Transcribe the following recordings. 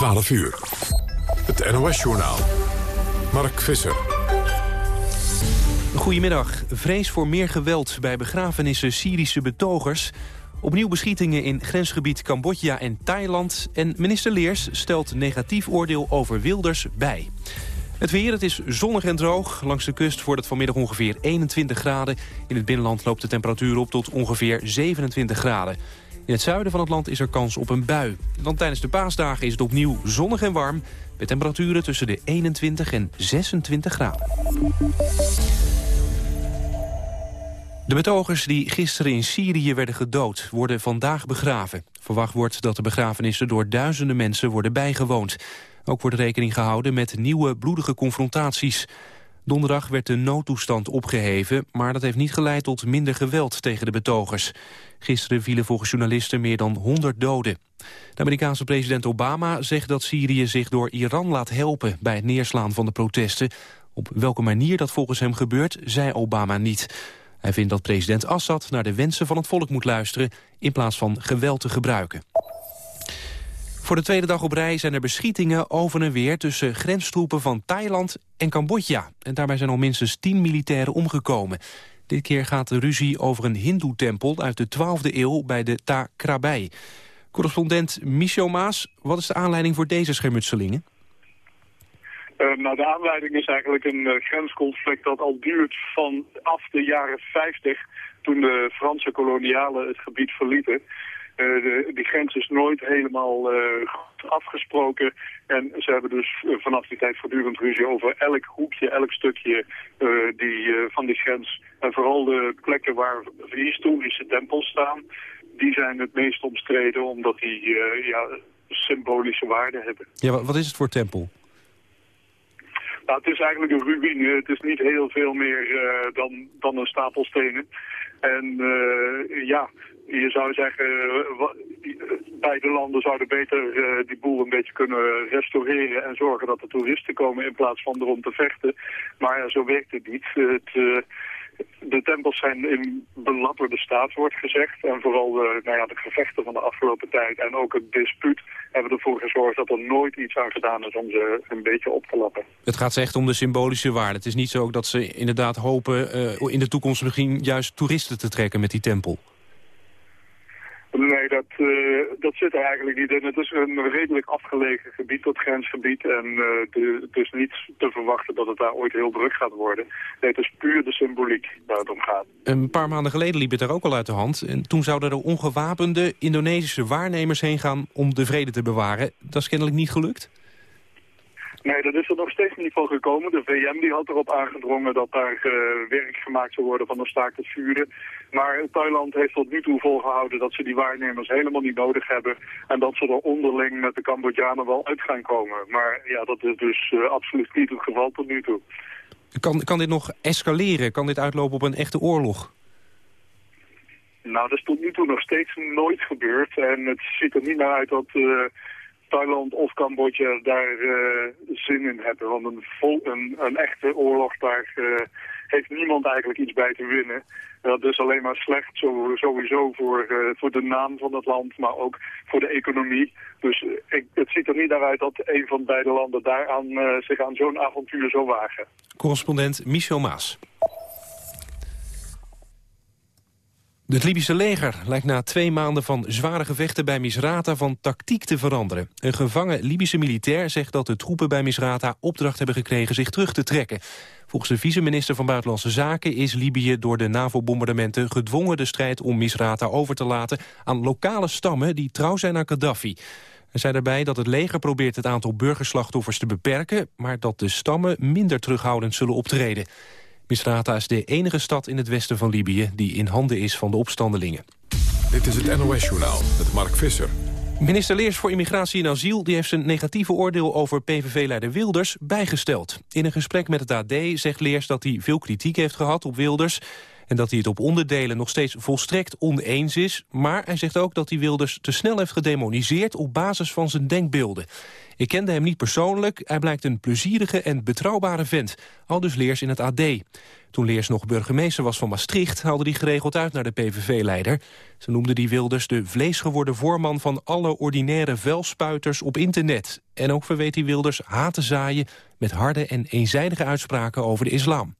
12 uur. Het NOS-journaal. Mark Visser. Goedemiddag. Vrees voor meer geweld bij begrafenissen Syrische betogers. Opnieuw beschietingen in grensgebied Cambodja en Thailand. En minister Leers stelt negatief oordeel over Wilders bij. Het weer, het is zonnig en droog. Langs de kust wordt het vanmiddag ongeveer 21 graden. In het binnenland loopt de temperatuur op tot ongeveer 27 graden. In het zuiden van het land is er kans op een bui. Want tijdens de paasdagen is het opnieuw zonnig en warm... met temperaturen tussen de 21 en 26 graden. De betogers die gisteren in Syrië werden gedood... worden vandaag begraven. Verwacht wordt dat de begrafenissen door duizenden mensen worden bijgewoond. Ook wordt rekening gehouden met nieuwe bloedige confrontaties. Donderdag werd de noodtoestand opgeheven, maar dat heeft niet geleid tot minder geweld tegen de betogers. Gisteren vielen volgens journalisten meer dan 100 doden. De Amerikaanse president Obama zegt dat Syrië zich door Iran laat helpen bij het neerslaan van de protesten. Op welke manier dat volgens hem gebeurt, zei Obama niet. Hij vindt dat president Assad naar de wensen van het volk moet luisteren in plaats van geweld te gebruiken. Voor de tweede dag op rij zijn er beschietingen over en weer... tussen grenstroepen van Thailand en Cambodja. En daarbij zijn al minstens tien militairen omgekomen. Dit keer gaat de ruzie over een hindoe-tempel uit de 12e eeuw bij de Ta Krabai. Correspondent Michel Maas, wat is de aanleiding voor deze schermutselingen? Uh, nou, de aanleiding is eigenlijk een uh, grensconflict dat al duurt vanaf de jaren 50... toen de Franse kolonialen het gebied verlieten. De, die grens is nooit helemaal goed afgesproken. En ze hebben dus vanaf die tijd voortdurend ruzie over elk hoekje, elk stukje die, van die grens. En vooral de plekken waar historische tempels staan, die zijn het meest omstreden omdat die ja, symbolische waarde hebben. Ja, wat is het voor tempel? Nou, het is eigenlijk een ruïne. Het is niet heel veel meer uh, dan, dan een stapel stenen. En uh, ja, je zou zeggen, uh, beide landen zouden beter die boel een beetje kunnen restaureren en zorgen dat er toeristen komen in plaats van erom te vechten. Maar zo werkt het niet. Het, de tempels zijn in belabberde staat, wordt gezegd. En vooral de, nou ja, de gevechten van de afgelopen tijd en ook het dispuut hebben ervoor gezorgd dat er nooit iets aan gedaan is om ze een beetje op te lappen. Het gaat echt om de symbolische waarde. Het is niet zo dat ze inderdaad hopen uh, in de toekomst misschien juist toeristen te trekken met die tempel. Nee, dat, uh, dat zit er eigenlijk niet in. Het is een redelijk afgelegen gebied, dat grensgebied. En uh, de, het is niet te verwachten dat het daar ooit heel druk gaat worden. Nee, het is puur de symboliek waar het om gaat. Een paar maanden geleden liep het er ook al uit de hand. En toen zouden er ongewapende Indonesische waarnemers heen gaan om de vrede te bewaren. Dat is kennelijk niet gelukt? Nee, dat is er nog steeds niet van gekomen. De VM die had erop aangedrongen dat daar uh, werk gemaakt zou worden van een staakt het vuren. Maar Thailand heeft tot nu toe volgehouden dat ze die waarnemers helemaal niet nodig hebben. En dat ze er onderling met de Cambodjanen wel uit gaan komen. Maar ja, dat is dus uh, absoluut niet het geval tot nu toe. Kan, kan dit nog escaleren? Kan dit uitlopen op een echte oorlog? Nou, dat is tot nu toe nog steeds nooit gebeurd. En het ziet er niet naar uit dat... Uh, Thailand of Cambodja daar uh, zin in hebben. Want een, vol, een, een echte oorlog, daar uh, heeft niemand eigenlijk iets bij te winnen. Dat is alleen maar slecht sowieso voor, uh, voor de naam van het land, maar ook voor de economie. Dus ik, het ziet er niet naar uit dat een van beide landen daaraan, zich aan zo'n avontuur zou wagen. Correspondent Michel Maas. Het Libische leger lijkt na twee maanden van zware gevechten bij Misrata van tactiek te veranderen. Een gevangen Libische militair zegt dat de troepen bij Misrata opdracht hebben gekregen zich terug te trekken. Volgens de vice-minister van Buitenlandse Zaken is Libië door de NAVO-bombardementen gedwongen de strijd om Misrata over te laten aan lokale stammen die trouw zijn aan Gaddafi. Er zei daarbij dat het leger probeert het aantal burgerslachtoffers te beperken, maar dat de stammen minder terughoudend zullen optreden. Misrata is de enige stad in het westen van Libië die in handen is van de opstandelingen. Dit is het NOS-journaal met Mark Visser. Minister Leers voor Immigratie en Asiel die heeft zijn negatieve oordeel over PVV-leider Wilders bijgesteld. In een gesprek met het AD zegt Leers dat hij veel kritiek heeft gehad op Wilders En dat hij het op onderdelen nog steeds volstrekt oneens is. Maar hij zegt ook dat hij Wilders te snel heeft gedemoniseerd op basis van zijn denkbeelden. Ik kende hem niet persoonlijk, hij blijkt een plezierige en betrouwbare vent. Al dus Leers in het AD. Toen Leers nog burgemeester was van Maastricht... haalde hij geregeld uit naar de PVV-leider. Ze noemde die Wilders de vleesgeworden voorman... van alle ordinaire velspuiters op internet. En ook verweet hij Wilders haat te zaaien... met harde en eenzijdige uitspraken over de islam.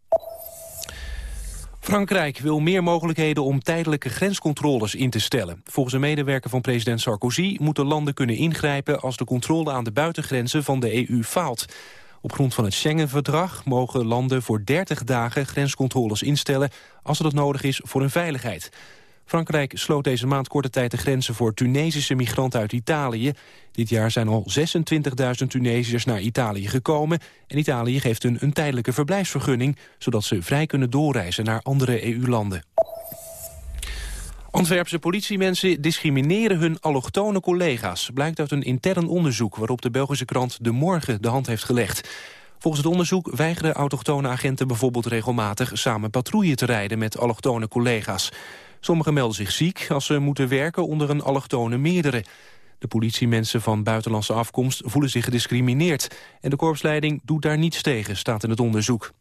Frankrijk wil meer mogelijkheden om tijdelijke grenscontroles in te stellen. Volgens een medewerker van president Sarkozy moeten landen kunnen ingrijpen als de controle aan de buitengrenzen van de EU faalt. Op grond van het Schengen-verdrag mogen landen voor 30 dagen grenscontroles instellen als dat nodig is voor hun veiligheid. Frankrijk sloot deze maand korte tijd de grenzen voor Tunesische migranten uit Italië. Dit jaar zijn al 26.000 Tunesiërs naar Italië gekomen... en Italië geeft hun een tijdelijke verblijfsvergunning... zodat ze vrij kunnen doorreizen naar andere EU-landen. Antwerpse politiemensen discrimineren hun allochtone collega's. Blijkt uit een intern onderzoek waarop de Belgische krant De Morgen de hand heeft gelegd. Volgens het onderzoek weigeren autochtone agenten bijvoorbeeld regelmatig samen patrouille te rijden met allochtone collega's. Sommigen melden zich ziek als ze moeten werken onder een allochtone meerdere. De politiemensen van buitenlandse afkomst voelen zich gediscrimineerd. En de korpsleiding doet daar niets tegen, staat in het onderzoek.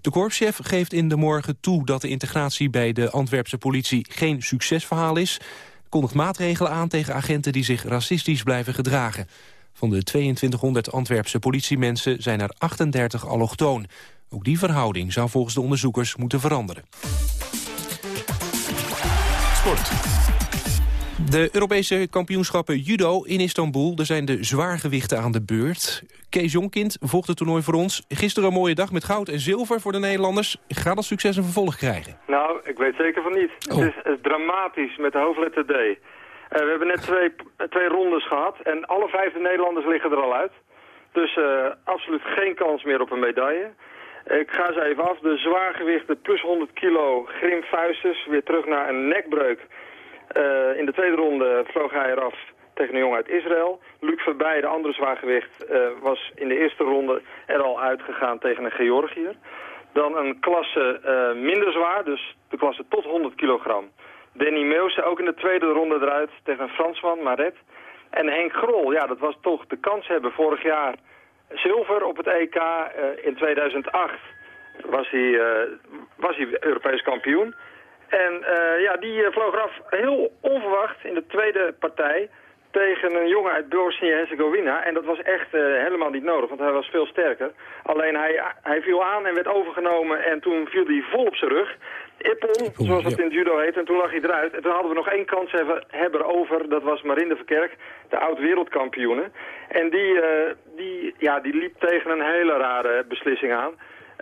De korpschef geeft in de morgen toe dat de integratie bij de Antwerpse politie geen succesverhaal is. Kondigt maatregelen aan tegen agenten die zich racistisch blijven gedragen. Van de 2200 Antwerpse politiemensen zijn er 38 allochtoon. Ook die verhouding zou volgens de onderzoekers moeten veranderen. De Europese kampioenschappen judo in Istanbul. Er zijn de zwaargewichten aan de beurt. Kees Jonkind volgt het toernooi voor ons. Gisteren een mooie dag met goud en zilver voor de Nederlanders. Gaat dat succes een vervolg krijgen? Nou, ik weet zeker van niet. Het, oh. is, dramatisch met de hoofdletter D. Uh, we hebben net twee, twee rondes gehad en alle vijf de Nederlanders liggen er al uit. Dus uh, absoluut geen kans meer op een medaille. Ik ga ze even af. De zwaargewichten plus 100 kilo Grim Fuistes. Weer terug naar een nekbreuk. Uh, in de tweede ronde vloog hij eraf tegen een jongen uit Israël. Luc Verbij, de andere zwaargewicht, uh, was in de eerste ronde er al uitgegaan tegen een Georgiër. Dan een klasse uh, minder zwaar, dus de klasse tot 100 kilogram. Danny Meeuwse ook in de tweede ronde eruit tegen een Fransman, Maret. En Henk Grol, ja, dat was toch de kans hebben vorig jaar zilver op het EK uh, in 2008 was hij, uh, was hij Europees kampioen. En uh, ja, die vloog eraf heel onverwacht in de tweede partij tegen een jongen uit Bosnië-Herzegovina. En dat was echt helemaal niet nodig, want hij was veel sterker. Alleen hij, hij viel aan en werd overgenomen en toen viel hij vol op zijn rug. Ippon, zoals dat in het judo heet. En toen lag hij eruit. En toen hadden we nog één kans hebben over. Dat was Marinde Verkerk, de oud-wereldkampioene. En die, uh, die, ja, die liep tegen een hele rare beslissing aan.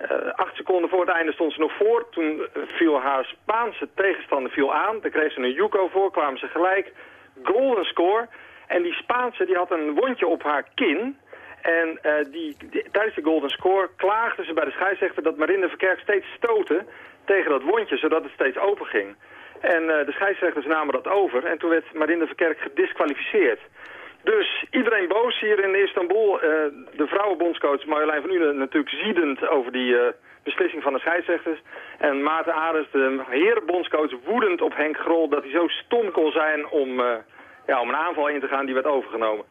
Uh, acht seconden voor het einde stond ze nog voor. Toen viel haar Spaanse tegenstander viel aan. Daar kreeg ze een Yuko voor, kwamen ze gelijk. Golden score. En die Spaanse die had een wondje op haar kin. En uh, die, tijdens de golden score klaagden ze bij de scheidsrechter dat Marinde Verkerk steeds stootte tegen dat wondje, zodat het steeds open ging. En uh, de scheidsrechters namen dat over en toen werd Marinde Verkerk gedisqualificeerd. Dus iedereen boos hier in Istanbul. Uh, de vrouwenbondscoach Marjolein van Unen natuurlijk ziedend over die beslissing van de scheidsrechters. En Maarten Ares, de herenbondscoach, woedend op Henk Grol dat hij zo stom kon zijn om, ja, om een aanval in te gaan die werd overgenomen.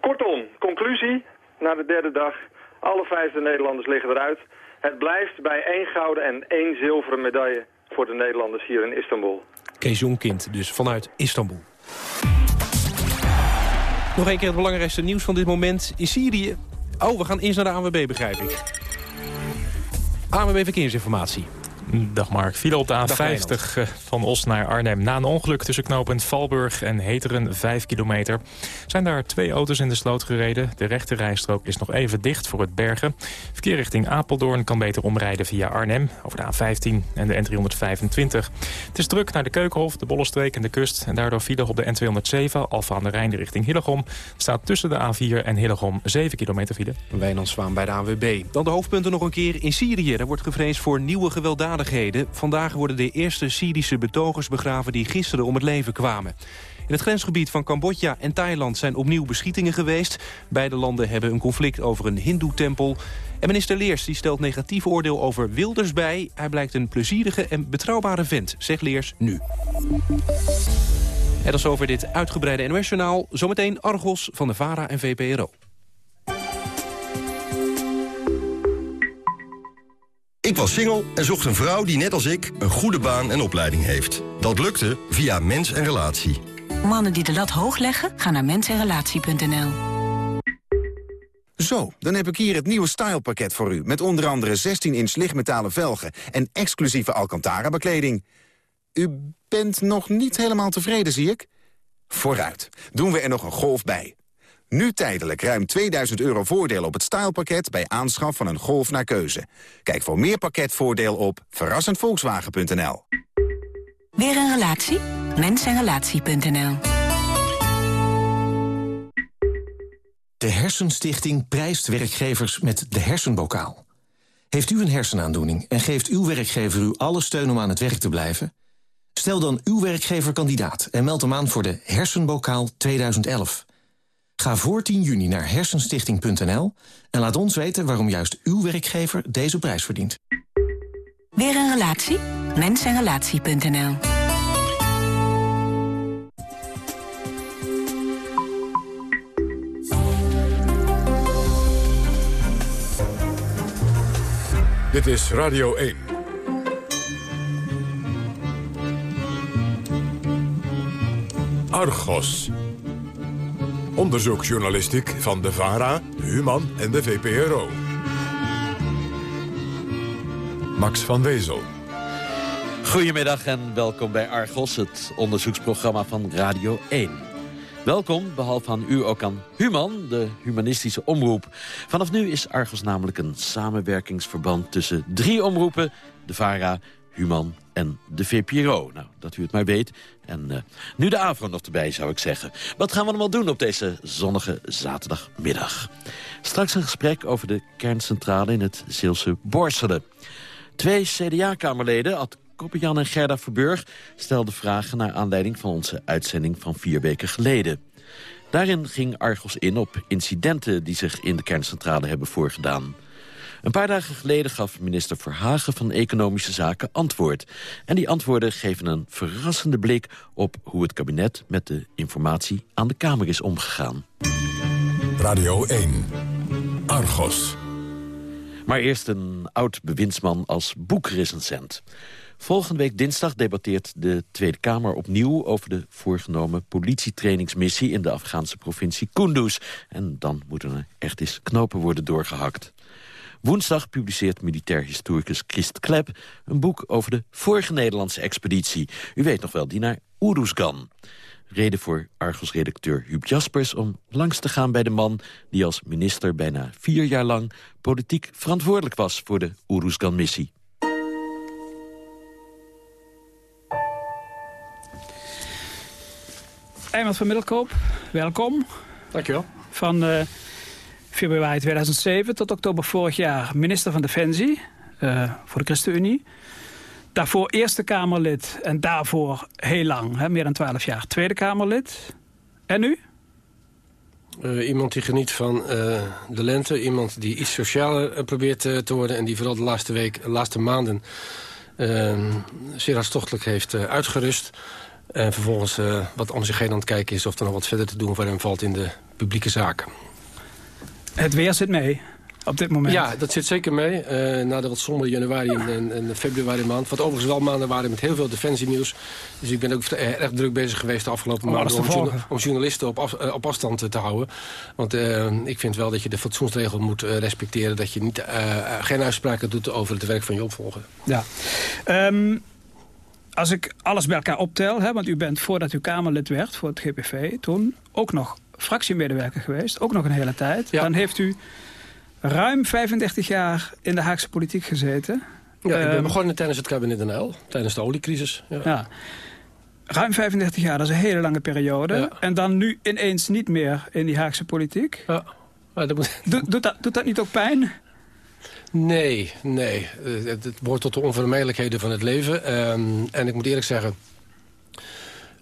Kortom, conclusie, na de derde dag, alle vijfde Nederlanders liggen eruit. Het blijft bij één gouden en één zilveren medaille voor de Nederlanders hier in Istanbul. Kees dus vanuit Istanbul. Nog een keer het belangrijkste nieuws van dit moment. In Syrië... Oh, we gaan eerst naar de ANWB, begrijp ik. ANWB Verkeersinformatie. Dag Mark. File op de A50 eh, van Os naar Arnhem. Na een ongeluk tussen knooppunt Valburg en Heteren, 5 kilometer... zijn daar twee auto's in de sloot gereden. De rechte rijstrook is nog even dicht voor het bergen. Verkeer richting Apeldoorn kan beter omrijden via Arnhem... over de A15 en de N325. Het is druk naar de Keukenhof, de Bollestreek en de kust... en daardoor file op de N207, Alfa aan de Rijn richting Hillegom... staat tussen de A4 en Hillegom 7 kilometer file. Wijnand Zwaan bij de AWB. Dan de hoofdpunten nog een keer in Syrië. Er wordt gevreesd voor nieuwe gewelddadigheden Vandaag worden de eerste Syrische betogers begraven die gisteren om het leven kwamen. In het grensgebied van Cambodja en Thailand zijn opnieuw beschietingen geweest. Beide landen hebben een conflict over een hindoe-tempel. En minister Leers die stelt negatief oordeel over Wilders bij. Hij blijkt een plezierige en betrouwbare vent, zegt Leers nu. En dat is over dit uitgebreide NOS-journaal. Zometeen Argos van de VARA en VPRO. Ik was single en zocht een vrouw die net als ik een goede baan en opleiding heeft. Dat lukte via Mens en Relatie. Mannen die de lat hoog leggen, gaan naar mensenrelatie.nl. Zo, dan heb ik hier het nieuwe stylepakket voor u... met onder andere 16-inch lichtmetalen velgen en exclusieve Alcantara-bekleding. U bent nog niet helemaal tevreden, zie ik? Vooruit, doen we er nog een golf bij. Nu tijdelijk ruim 2000 euro voordeel op het stylepakket... bij aanschaf van een Golf naar keuze. Kijk voor meer pakketvoordeel op verrassendvolkswagen.nl. Weer een relatie? Mensenrelatie.nl De Hersenstichting prijst werkgevers met de hersenbokaal. Heeft u een hersenaandoening en geeft uw werkgever u alle steun om aan het werk te blijven? Stel dan uw werkgever kandidaat en meld hem aan voor de Hersenbokaal 2011... Ga voor 10 juni naar hersenstichting.nl en laat ons weten waarom juist uw werkgever deze prijs verdient. Weer een relatie? Mensenrelatie.nl Dit is Radio 1. Argos. Onderzoeksjournalistiek van de VARA, de Human en de VPRO. Max van Wezel. Goedemiddag en welkom bij Argos, het onderzoeksprogramma van Radio 1. Welkom, behalve aan u ook aan Human, de humanistische omroep. Vanaf nu is Argos namelijk een samenwerkingsverband tussen drie omroepen... de VARA, Human en de VPRO. Nou, dat u het maar weet. En uh, nu de avond nog erbij, zou ik zeggen. Wat gaan we allemaal doen op deze zonnige zaterdagmiddag? Straks een gesprek over de kerncentrale in het Zeelse Borselen. Twee CDA-kamerleden, Ad Koppenjan en Gerda Verburg... stelden vragen naar aanleiding van onze uitzending van vier weken geleden. Daarin ging Argos in op incidenten die zich in de kerncentrale hebben voorgedaan. Een paar dagen geleden gaf minister Verhagen van Economische Zaken antwoord. En die antwoorden geven een verrassende blik op hoe het kabinet met de informatie aan de Kamer is omgegaan. Radio 1. Argos. Maar eerst een oud bewindsman als boekrecensent. Volgende week dinsdag debatteert de Tweede Kamer opnieuw... over de voorgenomen politietrainingsmissie in de Afghaanse provincie Kunduz. En dan moeten er echt eens knopen worden doorgehakt. Woensdag publiceert militair historicus Christ Klep... een boek over de vorige Nederlandse expeditie. U weet nog wel, die naar Oeruzgan. Reden voor Argos-redacteur Huub Jaspers om langs te gaan bij de man... die als minister bijna vier jaar lang politiek verantwoordelijk was... voor de Oeruzgan-missie. Eimert van Middelkoop, welkom. Dankjewel. Van uh, februari 2007 tot oktober vorig jaar minister van Defensie uh, voor de ChristenUnie. Daarvoor Eerste Kamerlid en daarvoor heel lang, hè, meer dan twaalf jaar, Tweede Kamerlid. En nu? Uh, iemand die geniet van uh, de lente. Iemand die iets socialer probeert te worden. En die vooral de laatste, week, de laatste maanden zeer hartstochtelijk heeft uitgerust. En vervolgens wat om zich heen aan het kijken is... of er nog wat verder te doen voor hem valt in de publieke zaken. Het weer zit mee op dit moment. Ja, dat zit zeker mee. Uh, na de wat sombere januari en, en, februari maand. Wat overigens wel maanden waren met heel veel defensienieuws. Dus ik ben ook erg druk bezig geweest de afgelopen om maanden... Om, om, journalisten op, af, uh, op afstand te houden. Want uh, ik vind wel dat je de fatsoensregel moet respecteren. Dat je niet, geen uitspraken doet over het werk van je opvolger. Ja. Um, als ik alles bij elkaar optel... Hè, want u bent voordat u Kamerlid werd voor het GPV... toen ook nog fractiemedewerker geweest. Ook nog een hele tijd. Ja. Dan heeft u ruim 35 jaar in de Haagse politiek gezeten. Ja, ik ben begonnen tijdens het kabinet NL, tijdens de oliecrisis. Ja. ja. Ruim 35 jaar, dat is een hele lange periode. Ja. En dan nu ineens niet meer in die Haagse politiek. Ja. Dat moet... doet, doet, dat, doet dat niet ook pijn? Nee, nee. Het, het behoort tot de onvermijdelijkheden van het leven. Um, en ik moet eerlijk zeggen...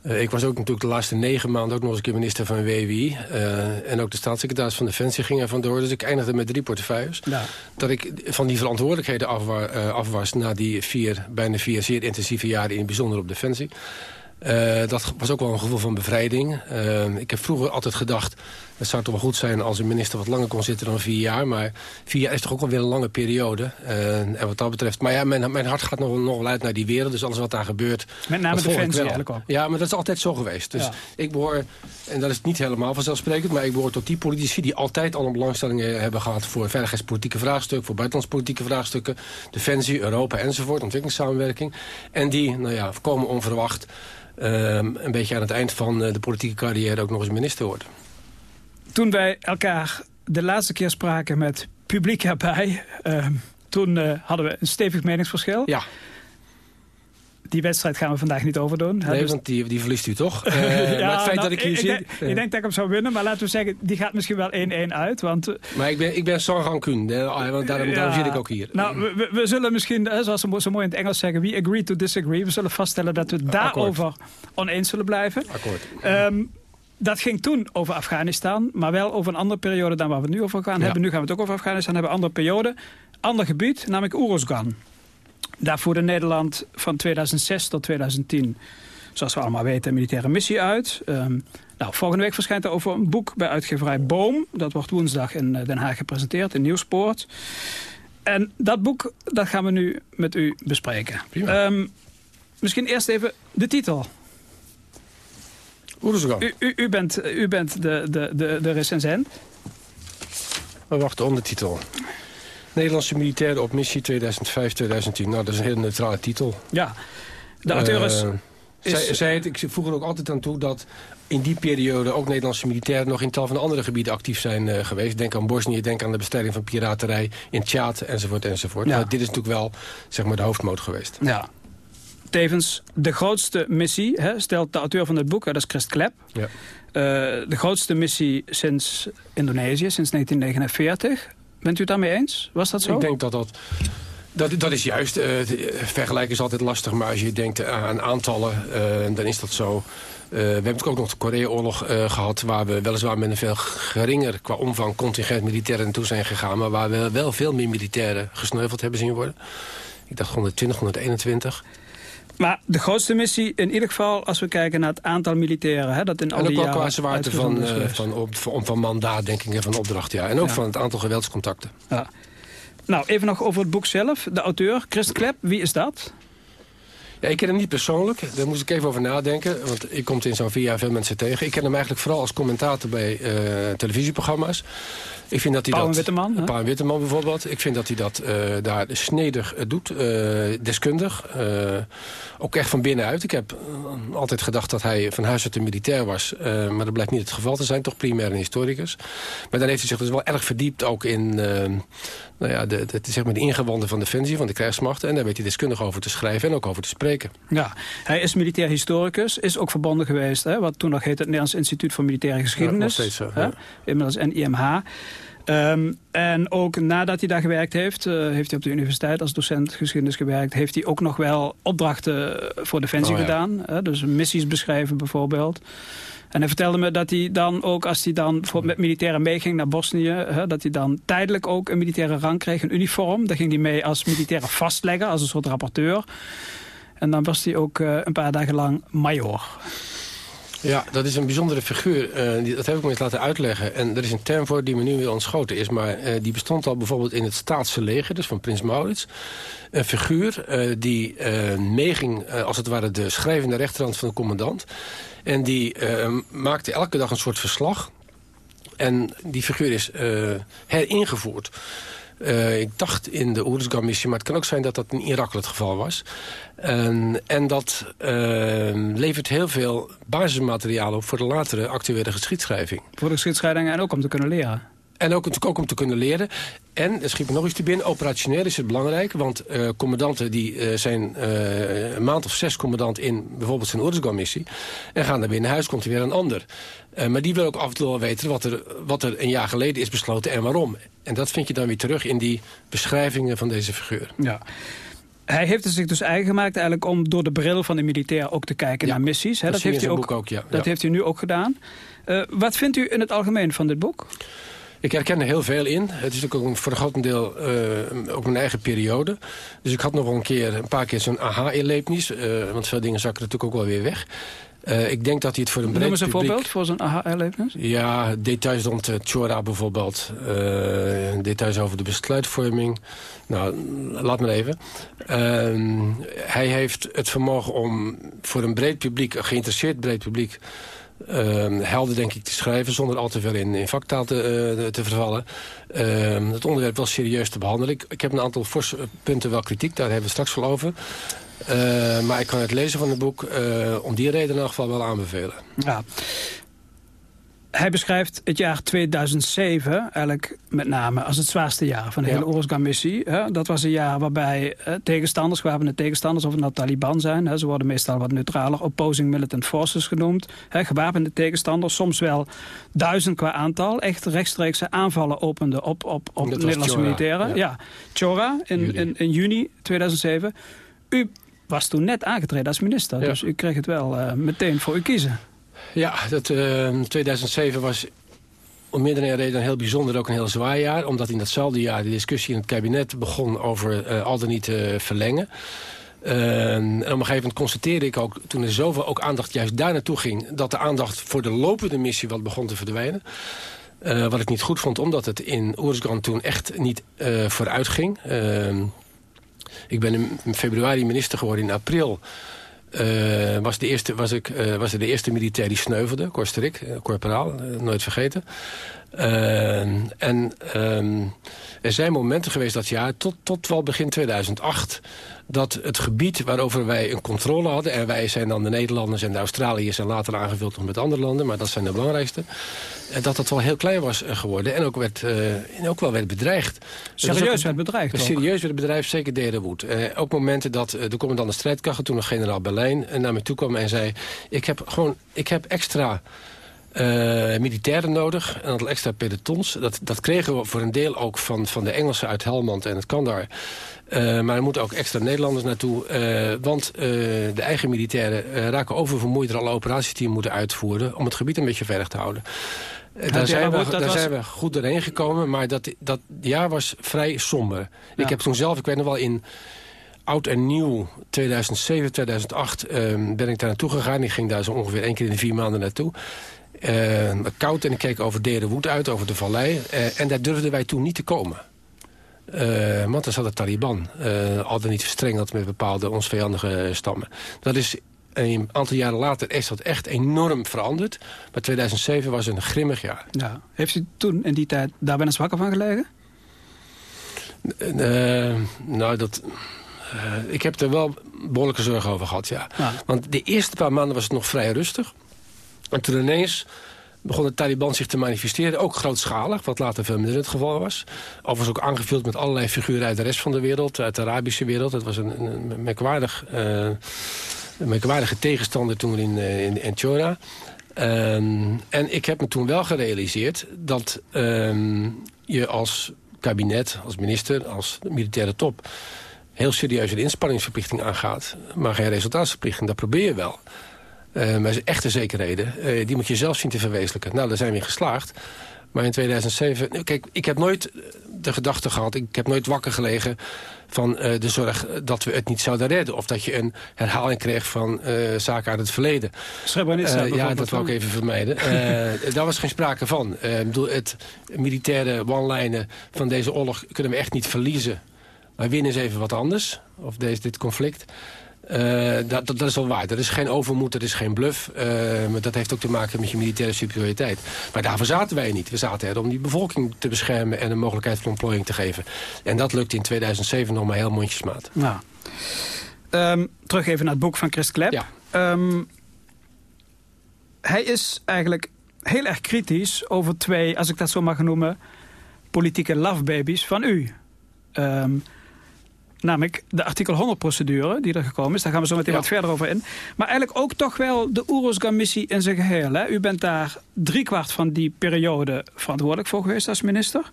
Uh, ik was ook natuurlijk de laatste negen maanden ook nog eens een keer minister van WWI. Uh, en ook de staatssecretaris van Defensie ging er vandoor. Dus ik eindigde met drie portefeuilles. Ja. Dat ik van die verantwoordelijkheden af was... na die vier, bijna vier zeer intensieve jaren in het bijzonder op Defensie. Uh, dat was ook wel een gevoel van bevrijding. Uh, ik heb vroeger altijd gedacht... het zou toch wel goed zijn als een minister wat langer kon zitten dan vier jaar. Maar vier jaar is toch ook wel weer een lange periode. Uh, en wat dat betreft... Maar ja, mijn, mijn hart gaat nog, nog wel uit naar die wereld. Dus alles wat daar gebeurt... Met name defensie eigenlijk ook. Ja, maar dat is altijd zo geweest. Dus ja. ik behoor... En dat is niet helemaal vanzelfsprekend... maar ik behoor tot die politici die altijd al een belangstelling hebben gehad... voor veiligheidspolitieke vraagstukken, voor buitenlandspolitieke vraagstukken... defensie, Europa enzovoort, ontwikkelingssamenwerking. En die, nou ja, komen onverwacht... Um, een beetje aan het eind van uh, de politieke carrière ook nog eens minister worden. Toen wij elkaar de laatste keer spraken met publiek erbij... Uh, toen uh, hadden we een stevig meningsverschil. Ja die wedstrijd gaan we vandaag niet overdoen. Nee, dus... want die, die verliest u toch? Uh, ja, maar het feit nou, dat ik hier ik, zie... Ik, ik, denk dat ik hem zou winnen, maar laten we zeggen... die gaat misschien wel 1-1 uit, want... Maar ik ben, ik ben sans rancune, want daarom, ja, daarom zit ik ook hier. Nou, we, we zullen misschien, zoals ze zo mooi in het Engels zeggen... we agree to disagree. We zullen vaststellen dat we daarover Akkoord. oneens zullen blijven. Akkoord. Um, dat ging toen over Afghanistan, maar wel over een andere periode dan waar we het nu over gaan ja. hebben. Nu gaan we het ook over Afghanistan hebben, andere periode. Ander gebied, namelijk Oeruzgan. Daar voerde Nederland van 2006 tot 2010, zoals we allemaal weten, een militaire missie uit. Um, nou, volgende week verschijnt er over een boek bij uitgeverij Boom. Dat wordt woensdag in Den Haag gepresenteerd, in Nieuwspoort. En dat boek, dat gaan we nu met u bespreken. Um, misschien eerst even de titel. U, u, u, bent, u bent de, de, de, de recensent. We wachten ondertitel. Nederlandse militairen op missie 2005-2010. Nou, dat is een hele neutrale titel. Ja, de auteur is... Uh, zij, zij het, ik voeg er ook altijd aan toe dat in die periode ook Nederlandse militairen nog in tal van andere gebieden actief zijn uh, geweest. Denk aan Bosnië, denk aan de bestrijding van piraterij in Tjaat enzovoort enzovoort. Ja. Maar dit is natuurlijk wel zeg maar, de hoofdmoot geweest. Ja. Tevens de grootste missie, hè, stelt de auteur van het boek, dat is Christ Klep. Ja. Uh, de grootste missie sinds Indonesië, sinds 1949. Bent u het daarmee eens? Was dat zo? Ik denk dat dat... Dat, dat is juist. Uh, vergelijken is altijd lastig, maar als je denkt aan aantallen, uh, dan is dat zo. Uh, we hebben natuurlijk ook nog de Korea-oorlog gehad... waar we weliswaar met een veel geringer qua omvang contingent militairen naartoe zijn gegaan... maar waar we wel veel meer militairen gesneuveld hebben zien worden. Ik dacht 120, 121. Maar de grootste missie, in ieder geval als we kijken naar het aantal militairen... Hè, dat in al en ook wel qua zwaarte van, uh, van, op, van, van mandaat, denk ik, en van opdracht. Ja. En ook ja. van het aantal geweldscontacten. Ja. Nou, even nog over het boek zelf. De auteur, Christ Klep, wie is dat? Ja, ik ken hem niet persoonlijk. Daar moest ik even over nadenken. Want ik kom in zo'n vier jaar veel mensen tegen. Ik ken hem eigenlijk vooral als commentator bij uh, televisieprogramma's. Ik vind dat hij Paul dat, Witteman. Hè? Paul Witteman bijvoorbeeld. Ik vind dat hij dat uh, daar snedig doet. Uh, deskundig. ook echt van binnenuit. Ik heb altijd gedacht dat hij van huis uit een militair was. maar dat blijkt niet het geval te zijn. Toch primair een historicus. Maar dan heeft hij zich dus wel erg verdiept ook in nou ja, de, de, zeg maar de ingewanden van Defensie, van de krijgsmachten. En daar weet hij deskundig over te schrijven en ook over te spreken. Ja, hij is militair historicus, is ook verbonden geweest... Hè, wat toen nog heette het Nederlands Instituut voor Militaire Geschiedenis. Ja, nog steeds zo, ja. Inmiddels NIMH. Um, en ook nadat hij daar gewerkt heeft, uh, heeft hij op de universiteit als docent geschiedenis gewerkt. Heeft hij ook nog wel opdrachten voor Defensie oh, ja. gedaan. Hè, dus missies beschrijven bijvoorbeeld. En hij vertelde me dat hij dan ook, als hij dan bijvoorbeeld met militairen meeging naar Bosnië... Hè, dat hij dan tijdelijk ook een militaire rang kreeg, een uniform. Daar ging hij mee als militaire vastlegger, als een soort rapporteur. En dan was hij ook uh, een paar dagen lang major. Ja, dat is een bijzondere figuur. Die, dat heb ik me eens laten uitleggen. En er is een term voor die me nu weer ontschoten is. Maar uh, die bestond al bijvoorbeeld in het staatse leger, dus van Prins Maurits. Een figuur uh, die meeging, als het ware, de schrijvende rechterhand van de commandant. En die maakte elke dag een soort verslag. En die figuur is heringevoerd. Uh, ik dacht in de Oeruzgan-missie, maar het kan ook zijn dat dat in Irak het geval was. En, dat uh, levert heel veel basismateriaal op voor de latere actuele geschiedschrijving. Voor de geschiedschrijving en ook om te kunnen leren. En ook, ook om te kunnen leren. En, er schiet me nog iets te binnen, operationeel is het belangrijk. Want uh, commandanten die uh, zijn uh, een maand of zes commandant in bijvoorbeeld zijn Oeruzgan-missie. En gaan dan weer naar huis, komt er weer een ander. maar die wil ook af en toe wel weten wat er, wat er een jaar geleden is besloten en waarom. En dat vind je dan weer terug in die beschrijvingen van deze figuur. Ja. hij heeft het zich dus eigen gemaakt eigenlijk om door de bril van de militair ook te kijken naar missies. Dat, heeft hij ook, ook ja. Dat heeft hij nu ook gedaan. Wat vindt u in het algemeen van dit boek? Ik herken er heel veel in. Het is natuurlijk ook voor een groot deel uh, ook mijn eigen periode. Dus ik had nog wel een keer, een paar keer zo'n aha-erlevenis. Uh, want veel dingen zakken natuurlijk ook wel weer weg. Uh, ik denk dat hij het voor een breed Noem eens een voorbeeld voor zo'n aha-erlevenis. Ja, details rond uh, Chora bijvoorbeeld. Uh, details over de besluitvorming. Nou, laat maar even. Ehm, hij heeft het vermogen om voor een breed publiek, een geïnteresseerd breed publiek... Ehm, helder denk ik te schrijven zonder al te veel in, in vaktaal te, te vervallen. Ehm, het onderwerp wel serieus te behandelen. Ik, ik heb een aantal punten wel kritiek, daar hebben we straks wel over. Uh, maar ik kan het lezen van het boek uh, om die reden in elk geval wel aanbevelen. Ja. Hij beschrijft het jaar 2007 eigenlijk met name als het zwaarste jaar van de ja. hele Oorlogsmissie. Dat was een jaar waarbij uh, tegenstanders, gewapende tegenstanders, of het nou Taliban zijn, ze worden meestal wat neutraler, opposing militant forces genoemd, gewapende tegenstanders, soms wel duizend qua aantal, echt rechtstreekse aanvallen openden op, op, op Nederlandse militairen. Ja, ja. Chora in, in, in juni 2007. U was toen net aangetreden als minister. Dus u kreeg het wel uh, meteen voor u kiezen. Ja, dat, uh, ehm, 2007 was om meerdere redenen heel bijzonder ook een heel zwaar jaar. Omdat in datzelfde jaar de discussie in het kabinet begon over uh, al dan niet uh, verlengen. en op een gegeven moment constateerde ik ook, toen er zoveel ook aandacht juist daar naartoe ging... dat de aandacht voor de lopende missie wat begon te verdwijnen. Uh, wat ik niet goed vond, omdat het in Oersgrond toen echt niet vooruit ging. Uh, ik ben in februari minister geworden. In april uh, was, de eerste, was, ik, uh, was er de eerste militair die sneuvelde. Korsterik, uh, corporaal, nooit vergeten. en um, er zijn momenten geweest dat jaar, tot, tot wel begin 2008 dat het gebied waarover wij een controle hadden... en wij zijn dan de Nederlanders en de Australiërs... en later aangevuld nog met andere landen, maar dat zijn de belangrijkste... Eh, dat dat wel heel klein was eh, geworden en ook, werd, uh, ook wel werd bedreigd. Serieus werd bedreigd Serieus werd bedreigd, zeker Derenwoed. Uh, ook momenten dat de commandant de strijdkrachten, toen nog generaal Berlijn... naar me toe kwam en zei, ik heb gewoon ik heb extra... Uh, militairen nodig, een aantal extra pelotons. Dat, dat kregen we voor een deel ook van, van de Engelsen uit Helmand en het Kandar. Uh, maar er moeten ook extra Nederlanders naartoe. Uh, want de eigen militairen raken oververmoeid... er alle operaties die moeten uitvoeren... om het gebied een beetje veilig te houden. daar zijn, we, daar zijn we goed doorheen gekomen. Maar dat, dat jaar was vrij somber. Ik heb toen zelf, ik weet nog wel in oud en nieuw 2007, 2008 ehm, ben ik daar naartoe gegaan. Ik ging daar zo ongeveer één keer in de vier maanden naartoe. Uh, koud en ik keek over Derenwoed uit, over de vallei. Uh, en daar durfden wij toen niet te komen. Uh, want daar zat de Taliban. al dan niet verstrengeld met bepaalde ons vijandige stammen. Dat is een aantal jaren later is dat echt enorm veranderd. Maar 2007 was een grimmig jaar. Ja. Heeft u toen in die tijd daar wel eens wakker van gelegen? nou, dat... ik heb er wel behoorlijke zorgen over gehad, ja. ja. Want de eerste paar maanden was het nog vrij rustig. En toen ineens begon de Taliban zich te manifesteren. Ook grootschalig, wat later veel minder het geval was. Overigens ook aangevuld met allerlei figuren uit de rest van de wereld. Uit de Arabische wereld. Het was een, een merkwaardig, een merkwaardige tegenstander toen in, uh, in, in Chora. Um, en ik heb me toen wel gerealiseerd dat um, je als kabinet, als minister, als militaire top... heel serieus een inspanningsverplichting aangaat. Maar geen resultaatsverplichting, dat probeer je wel. Uh, maar echte zekerheden, uh, die moet je zelf zien te verwezenlijken. Nou, daar zijn we in geslaagd. Maar in 2007... Kijk, ik heb nooit de gedachte gehad... ik heb nooit wakker gelegen van uh, de zorg dat we het niet zouden redden. Of dat je een herhaling kreeg van zaken uit het verleden. Srebrenica Ja, dat wou ik even vermijden. daar was geen sprake van. bedoel, het militaire one van deze oorlog kunnen we echt niet verliezen. Maar winnen is even wat anders. Of deze, dit conflict. Uh, dat, dat, is wel waar. Er is geen overmoed, er is geen bluff. Uh, maar dat heeft ook te maken met je militaire superioriteit. Maar daarvoor zaten wij niet. We zaten er om die bevolking te beschermen... en een mogelijkheid van ontplooiing te geven. En dat lukte in 2007 nog maar heel mondjesmaat. Nou. Um, terug even naar het boek van Chris Klep. Ja. Um, hij is eigenlijk heel erg kritisch over twee, als ik dat zo mag noemen... politieke lovebabies van u. Um, Namelijk de artikel 100-procedure die er gekomen is. Daar gaan we zo meteen wat verder over in. Maar eigenlijk ook toch wel de Oeruzgan-missie in zijn geheel. Hè? U bent daar driekwart van die periode verantwoordelijk voor geweest als minister.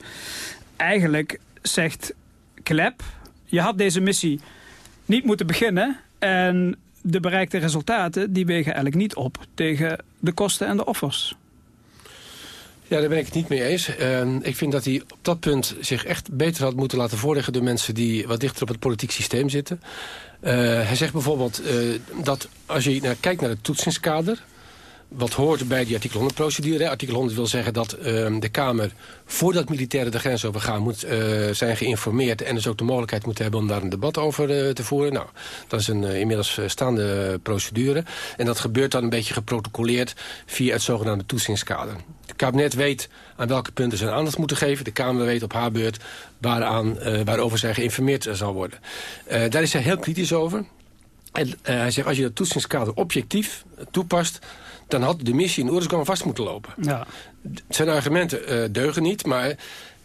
Eigenlijk zegt Klep, je had deze missie niet moeten beginnen. En de bereikte resultaten die wegen eigenlijk niet op tegen de kosten en de offers. Ja, daar ben ik het niet mee eens. Uh, ik vind dat hij op dat punt zich echt beter had moeten laten voorleggen... door mensen die wat dichter op het politiek systeem zitten. Uh, hij zegt bijvoorbeeld uh, dat als je naar, kijkt naar het toetsingskader wat hoort bij die artikel 100 procedure. Artikel 100 wil zeggen dat uh, de Kamer voordat militairen de grens overgaan moet uh, zijn geïnformeerd en dus ook de mogelijkheid moet hebben om daar een debat over uh, te voeren. Nou, dat is een uh, inmiddels staande procedure. En dat gebeurt dan een beetje geprotocoleerd via het zogenaamde toetsingskader. Het kabinet weet aan welke punten ze aandacht moeten geven. De Kamer weet op haar beurt waaraan, waarover zij geïnformeerd zal worden. daar is hij heel kritisch over. En hij zegt, als je dat toetsingskader objectief toepast dan had de missie in Oeruzgan vast moeten lopen. Ja. Zijn argumenten uh, deugen niet, maar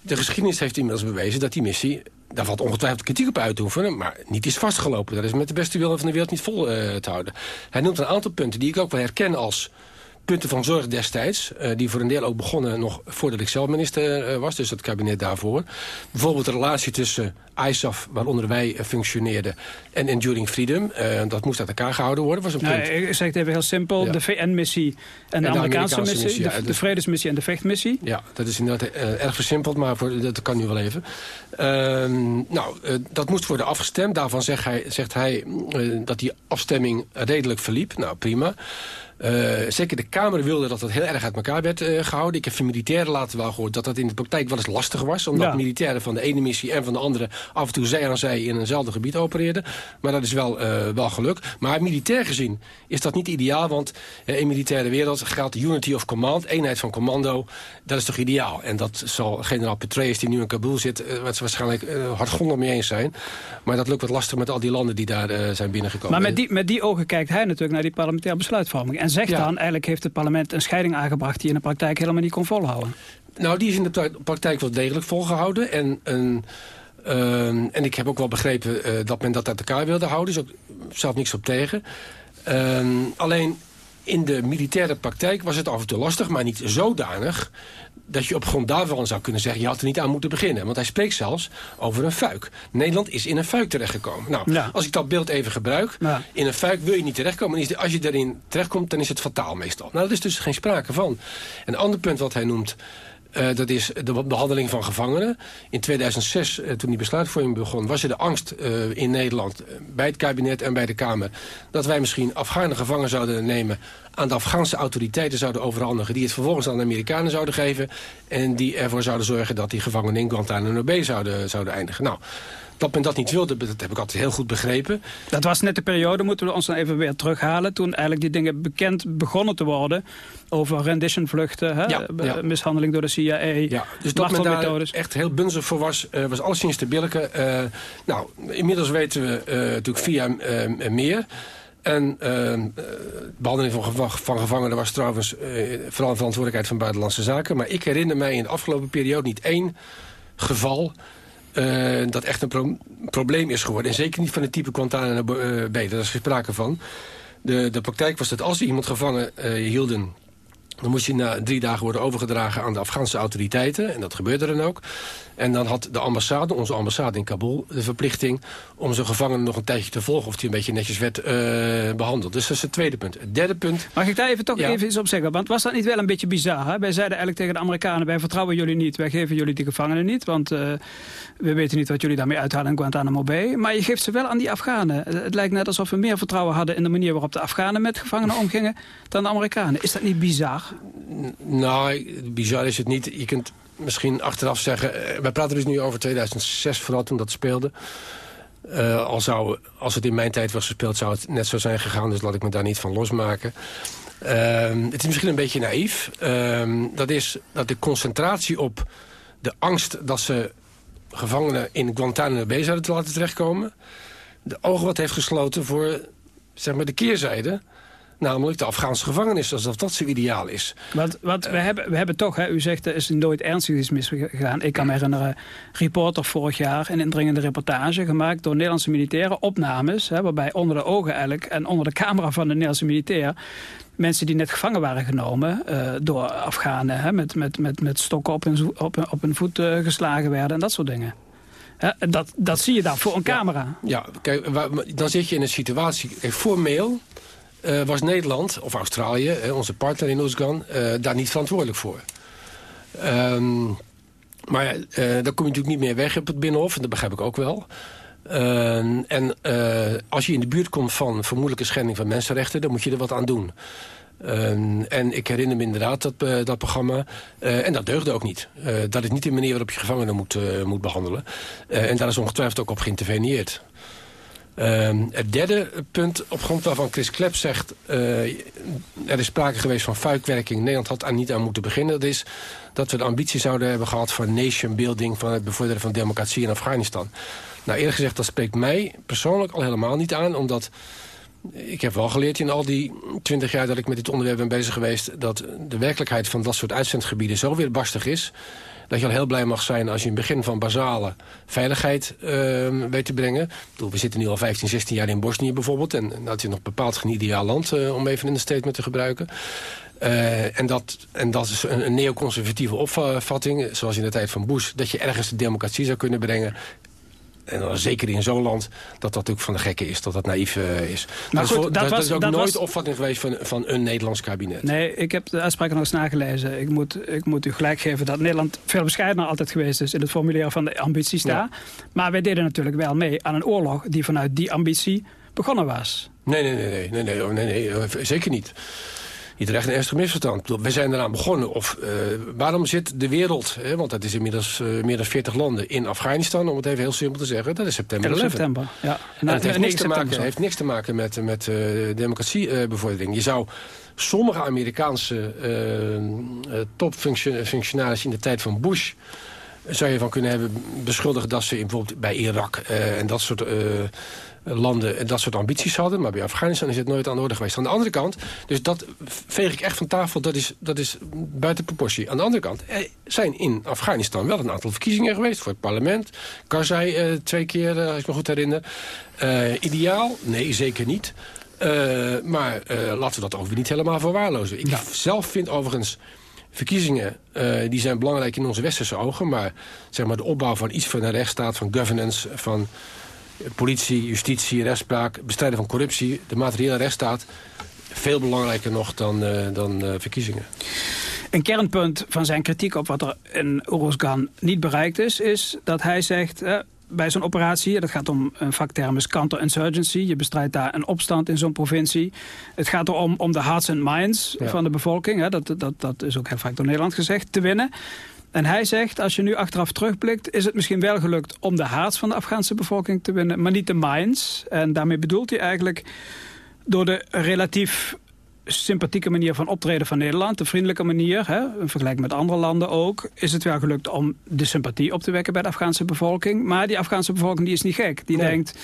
de geschiedenis heeft inmiddels bewezen dat die missie... daar valt ongetwijfeld kritiek op uit te oefenen, maar niet is vastgelopen. Dat is met de beste wil van de wereld niet vol uh, te houden. Hij noemt een aantal punten die ik ook wel herken als punten van zorg destijds... Uh, die voor een deel ook begonnen nog voordat ik zelf minister was. Dus het kabinet daarvoor. Bijvoorbeeld de relatie tussen ISAF, waaronder wij uh, functioneerden... en Enduring Freedom. dat moest uit elkaar gehouden worden. Was een punt. ik zeg het even heel simpel. Ja. De VN-missie en, de, Amerikaanse, missie. missie de, de, vredesmissie en de vechtmissie. Ja, dat is inderdaad erg versimpeld, maar voor, dat kan nu wel even. Ehm, nou, dat moest worden afgestemd. Daarvan zegt hij, zegt hij dat die afstemming redelijk verliep. Nou, prima. Uh, zeker de Kamer wilde dat dat heel erg uit elkaar werd uh, gehouden. Ik heb van militairen laten wel gehoord dat dat in de praktijk wel eens lastig was. Omdat ja. militairen van de ene missie en van de andere af en toe zij aan zij in eenzelfde gebied opereerden. Maar dat is wel, uh, wel gelukt. Maar militair gezien is dat niet ideaal. Want in militaire wereld geldt unity of command, eenheid van commando. Dat is toch ideaal. En dat zal generaal Petraeus die nu in Kabul zit, wat ze waarschijnlijk hardgrondig mee eens zijn. Maar dat lukt wat lastig met al die landen die daar zijn binnengekomen. Maar met die, met die ogen kijkt hij natuurlijk naar die parlementaire besluitvorming. En zegt dan, eigenlijk heeft het parlement een scheiding aangebracht... die in de praktijk helemaal niet kon volhouden. Nou, die is in de praktijk wel degelijk volgehouden. En, en, uh, en ik heb ook wel begrepen uh, dat men dat uit elkaar wilde houden. Dus ook zelf niks op tegen. Uh, alleen in de militaire praktijk was het af en toe lastig, maar niet zodanig dat je op grond daarvan zou kunnen zeggen... je had er niet aan moeten beginnen. Want hij spreekt zelfs over een fuik. Nederland is in een fuik terechtgekomen. Nou, als ik dat beeld even gebruik... in een fuik wil je niet terechtkomen. Als je erin terechtkomt, dan is het fataal meestal. Nou, daar is dus geen sprake van. Een ander punt wat hij noemt... Uh, dat is de behandeling van gevangenen. In 2006, uh, toen die besluitvorming begon... was er de angst uh, in Nederland, bij het kabinet en bij de Kamer... dat wij misschien Afghanen gevangen zouden nemen... aan de Afghaanse autoriteiten zouden overhandigen... die het vervolgens aan de Amerikanen zouden geven... en die ervoor zouden zorgen dat die gevangenen in Guantanamo Bay zouden, zouden eindigen. Nou, dat men dat niet wilde, dat heb ik altijd heel goed begrepen. Dat was net de periode, moeten we ons dan even weer terughalen... toen eigenlijk die dingen bekend begonnen te worden... over renditionvluchten, hè? Ja, ja. mishandeling door de CIA, ja, Dus dat men daar echt heel bunzig voor was, uh, was alleszins te billijken. Uh, nou, inmiddels weten we uh, natuurlijk via meer... En uh, behandeling van, van gevangenen was trouwens uh, vooral een verantwoordelijkheid van Buitenlandse Zaken. Maar ik herinner mij in de afgelopen periode niet één geval uh, dat echt een pro probleem is geworden. En zeker niet van het type Guantanamo uh, Bay. Daar is geen sprake van. De, de praktijk was dat als ze iemand gevangen uh, hielden... dan moest hij na drie dagen worden overgedragen aan de Afghaanse autoriteiten. En dat gebeurde dan ook. En dan had de ambassade, onze ambassade in Kabul, de verplichting... om zijn gevangenen nog een tijdje te volgen of hij een beetje netjes werd uh, behandeld. Dus dat is het tweede punt. Het derde punt... Mag ik daar even toch even iets op zeggen? Want was dat niet wel een beetje bizar? Hè? Wij zeiden eigenlijk tegen de Amerikanen, wij vertrouwen jullie niet. Wij geven jullie die gevangenen niet, want uh, we weten niet wat jullie daarmee uithalen in Guantanamo Bay. Maar je geeft ze wel aan die Afghanen. Het lijkt net alsof we meer vertrouwen hadden in de manier waarop de Afghanen met gevangenen omgingen dan de Amerikanen. Is dat niet bizar? Nou, bizar is het niet. Je kunt misschien achteraf zeggen... Eh, wij praten dus nu over 2006, vooral toen dat speelde. Uh, al zou, als het in mijn tijd was gespeeld, zou het net zo zijn gegaan. Dus laat ik me daar niet van losmaken. Uh, het is misschien een beetje naïef. Uh, dat is dat de concentratie op de angst dat ze gevangenen in Guantanamo Bay zouden te laten terechtkomen... de ogen wat heeft gesloten voor zeg maar, de keerzijde Namelijk de Afghaanse gevangenis, alsof dat zo ideaal is. Want, we, hebben, we hebben toch, hè, u zegt er is nooit ernstig iets misgegaan. Ik kan me herinneren, reporter vorig jaar een indringende reportage gemaakt door Nederlandse militairen, opnames, hè, waarbij onder de ogen eigenlijk en onder de camera van de Nederlandse militair mensen die net gevangen waren genomen uh, door Afghanen... Hè, met, met, met, met stokken op hun, op, op hun voet uh, geslagen werden en dat soort dingen dat, dat zie je dan voor een camera. Ja, kijk, dan zit je in een situatie... Kijk, formeel uh, was Nederland, of Australië, onze partner in Oezgan... daar niet verantwoordelijk voor. Um, maar uh, dan kom je natuurlijk niet meer weg op het Binnenhof. En dat begrijp ik ook wel. Uh, en als je in de buurt komt van vermoedelijke schending van mensenrechten... dan moet je er wat aan doen. Uh, en ik herinner me inderdaad dat, dat programma. En dat deugde ook niet. dat is niet de manier waarop je gevangenen moet, moet behandelen. en daar is ongetwijfeld ook op geïnterveneerd. Ehm, het derde punt op grond waarvan Chris Klep zegt... er is sprake geweest van fuikwerking. Nederland had daar niet aan moeten beginnen. Dat is dat we de ambitie zouden hebben gehad van nation building... van het bevorderen van democratie in Afghanistan. Nou, eerlijk gezegd, dat spreekt mij persoonlijk al helemaal niet aan... omdat ik heb wel geleerd in al die twintig jaar dat ik met dit onderwerp ben bezig geweest... dat de werkelijkheid van dat soort uitzendgebieden zo weer barstig is... dat je al heel blij mag zijn als je het begin van basale veiligheid uh, weet te brengen. We zitten nu al 15, 16 jaar in Bosnië bijvoorbeeld... en dat is nog bepaald geen ideaal land, uh, om even in de statement te gebruiken. Uh, en, dat, en dat is een, een neoconservatieve opvatting, zoals in de tijd van Bush... dat je ergens de democratie zou kunnen brengen en dan zeker in zo'n land, dat dat natuurlijk van de gekke is, dat dat naïef uh, is. Maar dat, goed, is, dat, was, is ook nooit opvatting geweest van, van een Nederlands kabinet. Nee, ik heb de uitspraken nog eens nagelezen. Ik moet, ik moet u gelijk geven dat Nederland veel bescheidener altijd geweest is... in het formuleren van de ambities daar. Maar wij deden natuurlijk wel mee aan een oorlog die vanuit die ambitie begonnen was. Nee, nee, nee, nee, nee, nee, nee, nee zeker niet niet recht een ernstig misverstand. We zijn eraan begonnen. Of, uh, waarom zit de wereld, hè, want dat is inmiddels uh, meer dan 40 landen... in Afghanistan, om het even heel simpel te zeggen, dat is september 11. september, ja. En, het heeft niks, te maken, heeft niks te maken met, met uh, democratiebevordering. Je zou sommige Amerikaanse topfunctionarissen in de tijd van Bush zou je van kunnen hebben beschuldigd dat ze bijvoorbeeld bij Irak en dat soort landen dat soort ambities hadden. Maar bij Afghanistan is het nooit aan de orde geweest. Aan de andere kant, dus dat veeg ik echt van tafel, dat is, dat is buiten proportie. Aan de andere kant er zijn in Afghanistan wel een aantal verkiezingen geweest voor het parlement. Karzai uh, twee keer, uh, als ik me goed herinner. Uh, ideaal? Nee, zeker niet. Maar laten we dat ook weer niet helemaal verwaarlozen. Ik zelf vind overigens verkiezingen uh, die zijn belangrijk in onze westerse ogen. Maar, zeg maar de opbouw van iets van een rechtsstaat, van governance... van politie, justitie, rechtspraak, bestrijden van corruptie... de materiële rechtsstaat, veel belangrijker nog dan, uh, dan uh, verkiezingen. Een kernpunt van zijn kritiek op wat er in Orozgan niet bereikt is... is dat hij zegt, uh, bij zo'n operatie, dat gaat om een vakterm is counterinsurgency... je bestrijdt daar een opstand in zo'n provincie. Het gaat erom om de hearts and minds ja. van de bevolking... Hè, dat, dat, dat is ook heel vaak door Nederland gezegd, te winnen... En hij zegt, als je nu achteraf terugblikt... is het misschien wel gelukt om de haat van de Afghaanse bevolking te winnen... maar niet de minds. En daarmee bedoelt hij eigenlijk... door de relatief sympathieke manier van optreden van Nederland. De vriendelijke manier, hè, in vergelijking met andere landen ook... is het wel gelukt om de sympathie op te wekken bij de Afghaanse bevolking. Maar die Afghaanse bevolking die is niet gek. Die denkt,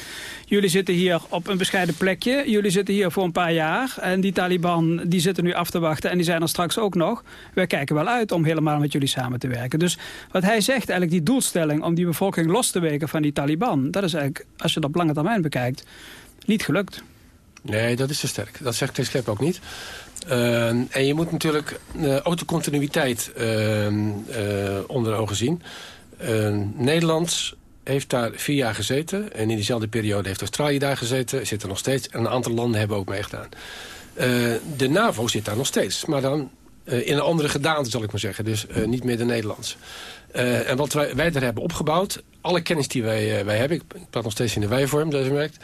jullie zitten hier op een bescheiden plekje. Jullie zitten hier voor een paar jaar. En die Taliban die zitten nu af te wachten en die zijn er straks ook nog. Wij kijken wel uit om helemaal met jullie samen te werken. Dus wat hij zegt, eigenlijk die doelstelling om die bevolking los te weken van die Taliban... dat is eigenlijk, als je dat op lange termijn bekijkt, niet gelukt. Nee, dat is te sterk. Dat zegt Chris ook niet. Uh, en je moet natuurlijk uh, ook de continuïteit uh, onder ogen zien. Nederland heeft daar vier jaar gezeten. En in diezelfde periode heeft Australië daar gezeten. Zit er nog steeds. En een aantal landen hebben ook meegedaan. de NAVO zit daar nog steeds. Maar dan in een andere gedaante, zal ik maar zeggen. Dus niet meer de Nederlands. en wat wij, wij daar hebben opgebouwd... alle kennis die wij, wij hebben... ik praat nog steeds in de wijvorm, zoals je merkt...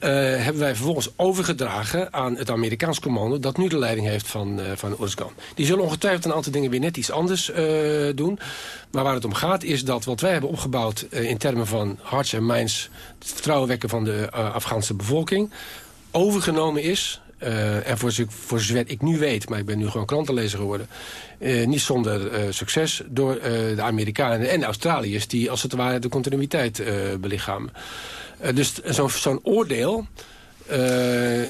Uh, hebben wij vervolgens overgedragen aan het Amerikaans commando... dat nu de leiding heeft van, uh, van Oezgan. Die zullen ongetwijfeld een aantal dingen weer net iets anders uh, doen. Maar waar het om gaat is dat wat wij hebben opgebouwd... in termen van hearts en minds... het vertrouwen wekken van de Afghaanse bevolking... overgenomen is... en voor, voor zover ik nu weet, maar ik ben nu gewoon krantenlezer geworden... niet zonder succes door de Amerikanen en de Australiërs... die als het ware de continuïteit belichamen. Uh, dus zo'n zo oordeel... Uh,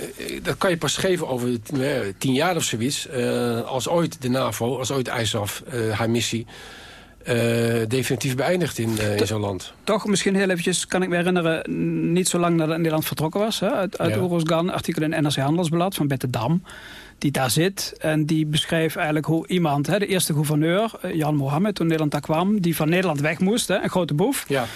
dat kan je pas geven over uh, tien jaar of zoiets. Uh, als ooit de NAVO, als ooit ISAF haar missie... definitief beëindigt in, in zo'n land. Toch, misschien heel eventjes, kan ik me herinneren... niet zo lang nadat Nederland vertrokken was... Hè, uit, uit ja. Oeruzgan, artikel in NRC Handelsblad van Bette Dam die daar zit. En die beschreef eigenlijk hoe iemand, hè, de eerste gouverneur, Jan Mohammed, toen Nederland daar kwam... die van Nederland weg moest, hè, een grote boef... Ja